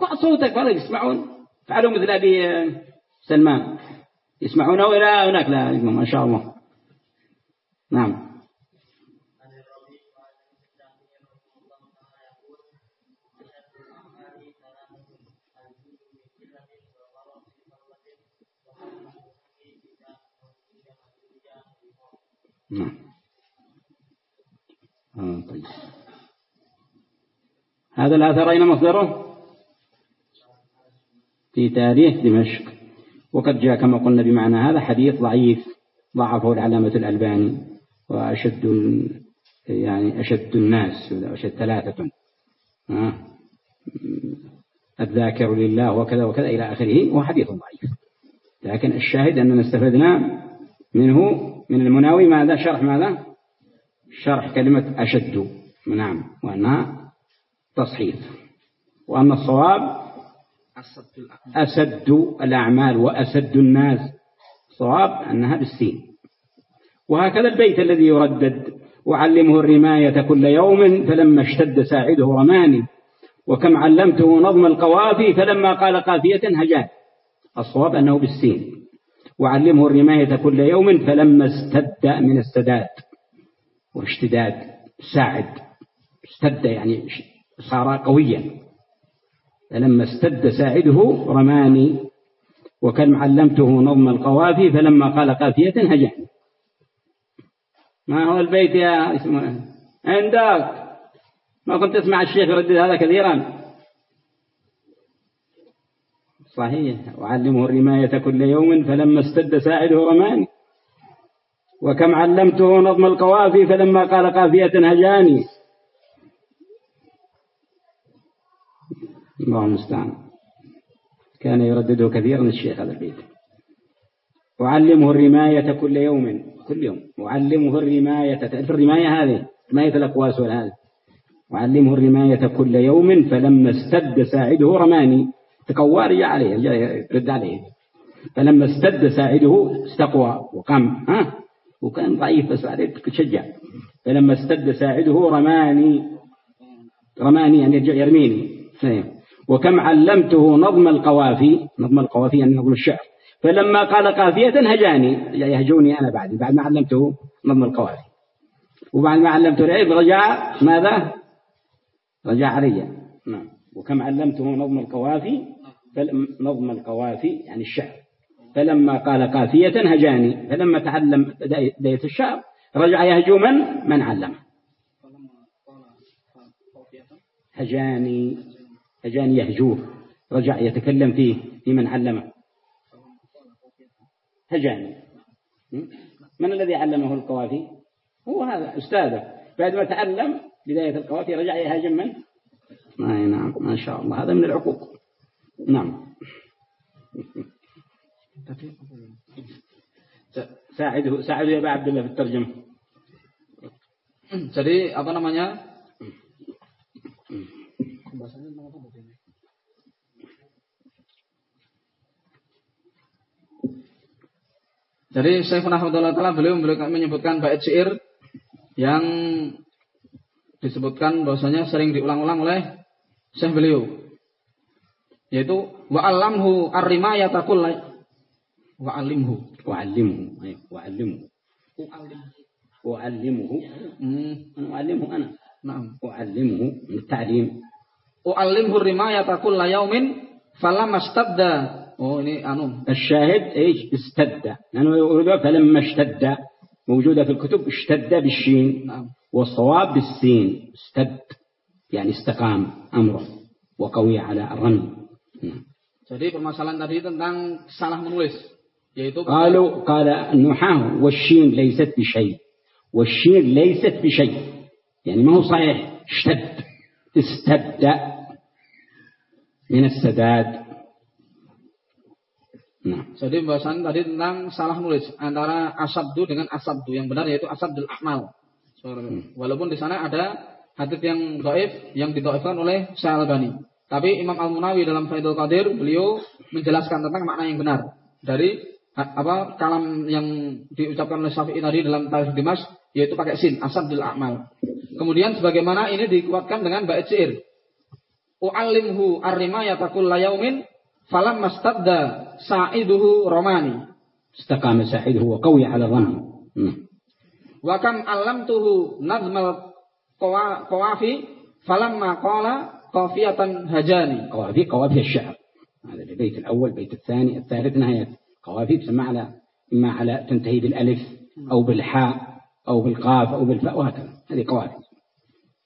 ارفع صوتك ولا يسمعون؟ فعلوا مثل أبي سلمان. يسمعونه إلى هناك لا ما شاء الله. نعم. نعم. آه طيب. هذا الأثر أين مصدره؟ في تاريخ دمشق. وقد جاء كما قلنا بمعنى هذا حديث ضعيف ضعفه العلامة الألباني وأشد يعني أشد الناس أشد ثلاثة. الذاكر لله وكذا وكذا إلى آخره وهو حديث ضعيف. لكن الشاهد أننا استفدنا منه من المناوي ماذا؟ شرح ماذا؟ شرح كلمة أشد. نعم. وأنها تصحيف وأن الصواب أسد الأعمال وأسد الناس. صواب أنها بالسين. وهكذا البيت الذي يردد. وعلمه الرماية كل يوم فلما اشتد ساعده رماني. وكم علمته نظم القوافي فلما قال قافية هجان. الصواب أنه بالسين. وعلمه الرماية كل يوم فلما استد من السداد واشتداد ساعد استد يعني صار قويا. فلما استد ساعده رماني وكم علمته نظم القوافي فلما قال قافية هجاني ما هو البيت يا اسمه؟ عندك. ما كنت تسمع الشيخ يردد هذا كثيرا. صحيح. وعلمه الرماية كل يوم فلما استد ساعده رماني. وكم علمته نظم القوافي فلما قال قافية هجاني. الله المستعان. كان يردده كثيرا الشيخ هذا البيت. وعلمه الرماية كل يوم. كل يوم. وعلمه الرماية. تعرف الرماية هذه؟ رماية الأقواس والهذا وعلمه الرماية كل يوم فلما استد ساعده رماني. تقوى رجع عليه رد عليه. فلما استد ساعده استقوى وقام ها؟ وكان ضعيف بس عليه تشجع. فلما استد ساعده رماني رماني يعني يرميني. وكم علمته نظم القوافي نظم القوافي يعني نظم الشعر. فلما قال قافية هجاني. يهجوني أنا بعد بعد ما علمته نظم القوافي. وبعد ما علمته العلم رجع ماذا؟ رجع علي. نعم. وكم علمته نظم القوافي؟ نظم القوافي يعني الشعر. فلما قال قافية هجاني فلما تعلم بداية الشعر رجع يهجو من؟ من علمه هجاني هجاني يهجوه. رجع يتكلم فيه في من علمه. هجاني. من الذي علمه القوافي؟ هو هذا أستاذه. بعد ما تعلم بداية القوافي رجع يهاجم من؟ نعم ما شاء الله. هذا من العقوق. نعم ساعده ساعده يا عبد الله في الترجمة jadi apa namanya Jadi Syekh Nahmudullah Ta'ala beliau menyebutkan bait syair yang disebutkan bahwasanya sering diulang-ulang oleh Syekh beliau. yaitu wa'allamhu ar-rimayata kulla wa'allimhu wa'allimhu ayo wa'allimhu wa'allimhu wa'allimhu ana na'am wa'allimhu ta'lim wa'allimhu ar-rimayata kulla yawmin falamma istadda oh ini anu الشاهد إيش استدى لأنه يقولوا فلما اشتد موجوده في الكتب اشتد بالشين نعم والصواب بالسين استد يعني استقام امره وقوي على الرمل نعم. Jadi permasalahan tadi tentang salah menulis yaitu قالوا قال النحاة والشين ليست بشيء والشين ليست بشيء يعني ما هو صحيح اشتد استد من السداد Nah. Jadi pembahasan tadi tentang salah nulis antara asabdu dengan asabdu. Yang benar yaitu asabdul akmal. Hmm. Walaupun di sana ada hadits yang doif yang didoifkan oleh Syalbani. Tapi Imam Al-Munawi dalam Faidul Qadir beliau menjelaskan tentang makna yang benar dari apa kalam yang diucapkan oleh Syafi'i tadi dalam Tarikh Dimash yaitu pakai sin asad amal. Kemudian sebagaimana ini dikuatkan dengan bait syair. U'allimhu arrima yatakul layaumin falam mastadda sa'iduhu romani. Istakama sa'iduhu wa qawi ala dhanni. Hmm. Wa kam allamtuhu nazmal qawafi falamma qala qafiyatan hajani قوافي قوافي الشعر. هذا البيت الأول البيت الثاني الثالث نهاية. قوافي تسمى على إما على تنتهي بالألف أو بالحاء أو بالقاف أو بالفاء وهكذا. هذه قواعد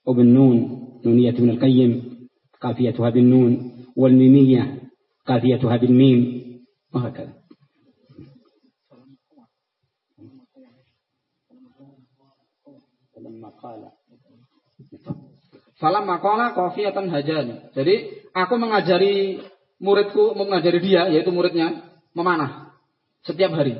وبالنون نونية ابن القيم قافيتها بالنون. والميمية قافيتها بالميم. وهكذا. Falamma qala qafiyatan hajani. Jadi aku mengajari muridku, mengajari dia yaitu muridnya memanah setiap hari.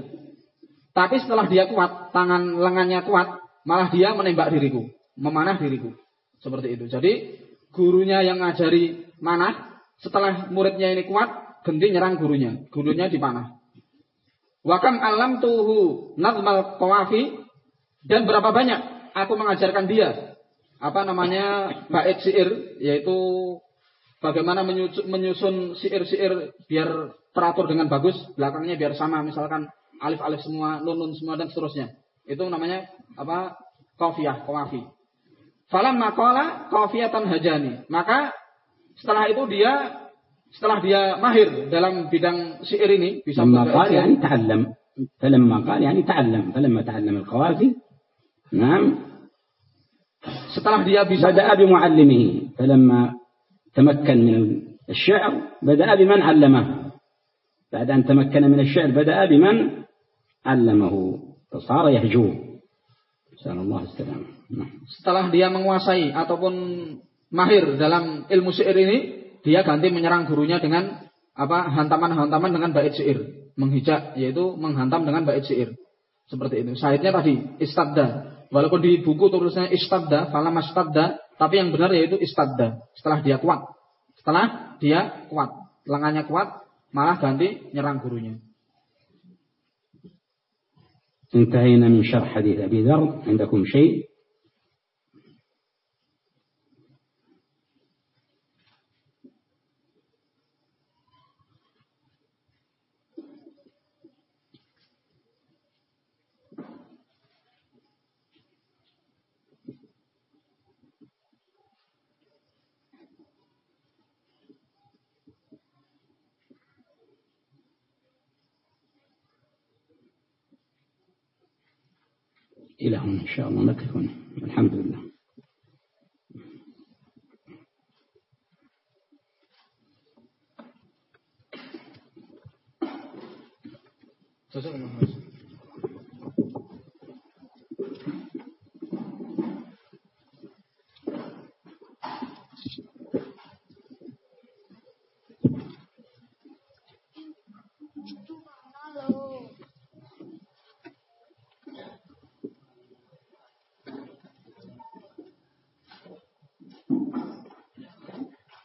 Tapi setelah dia kuat, tangan lengannya kuat, malah dia menembak diriku, memanah diriku. Seperti itu. Jadi gurunya yang ngajari manah, setelah muridnya ini kuat, ganti nyerang gurunya. Gurunya dipanah. Wakam alam tuhu nazmal qawafi dan berapa banyak aku mengajarkan dia apa namanya bait syair yaitu bagaimana menyusun syair-syair biar teratur dengan bagus belakangnya biar sama misalkan alif-alif semua nun-nun semua dan seterusnya itu namanya apa kafiyah kawafi falam makola kafiyatan hajani maka setelah itu dia setelah dia mahir dalam bidang syair ini bisa لما قال يعني تعلم فلما قال يعني تعلم فلما تعلم القوافي نعم setelah dia bisa بدأ بمعلمه فلما تمكن من الشعر بدأ بمن علمه بعد أن تمكن من الشعر بدأ بمن علمه فصار يهجوه نسأل الله السلامة setelah dia menguasai ataupun mahir dalam ilmu syair ini dia ganti menyerang gurunya dengan apa hantaman-hantaman dengan bait syair menghijak yaitu menghantam dengan bait syair seperti itu syaitnya tadi istadda Walaupun di buku tulisnya istadda, falam istadda, tapi yang benar yaitu istadda. Setelah dia kuat. Setelah dia kuat. Lengannya kuat, malah ganti nyerang gurunya. انتهينا من شرح حديث أبي ذر عندكم شيء إلى هنا إن شاء الله نقف الحمد لله Hello.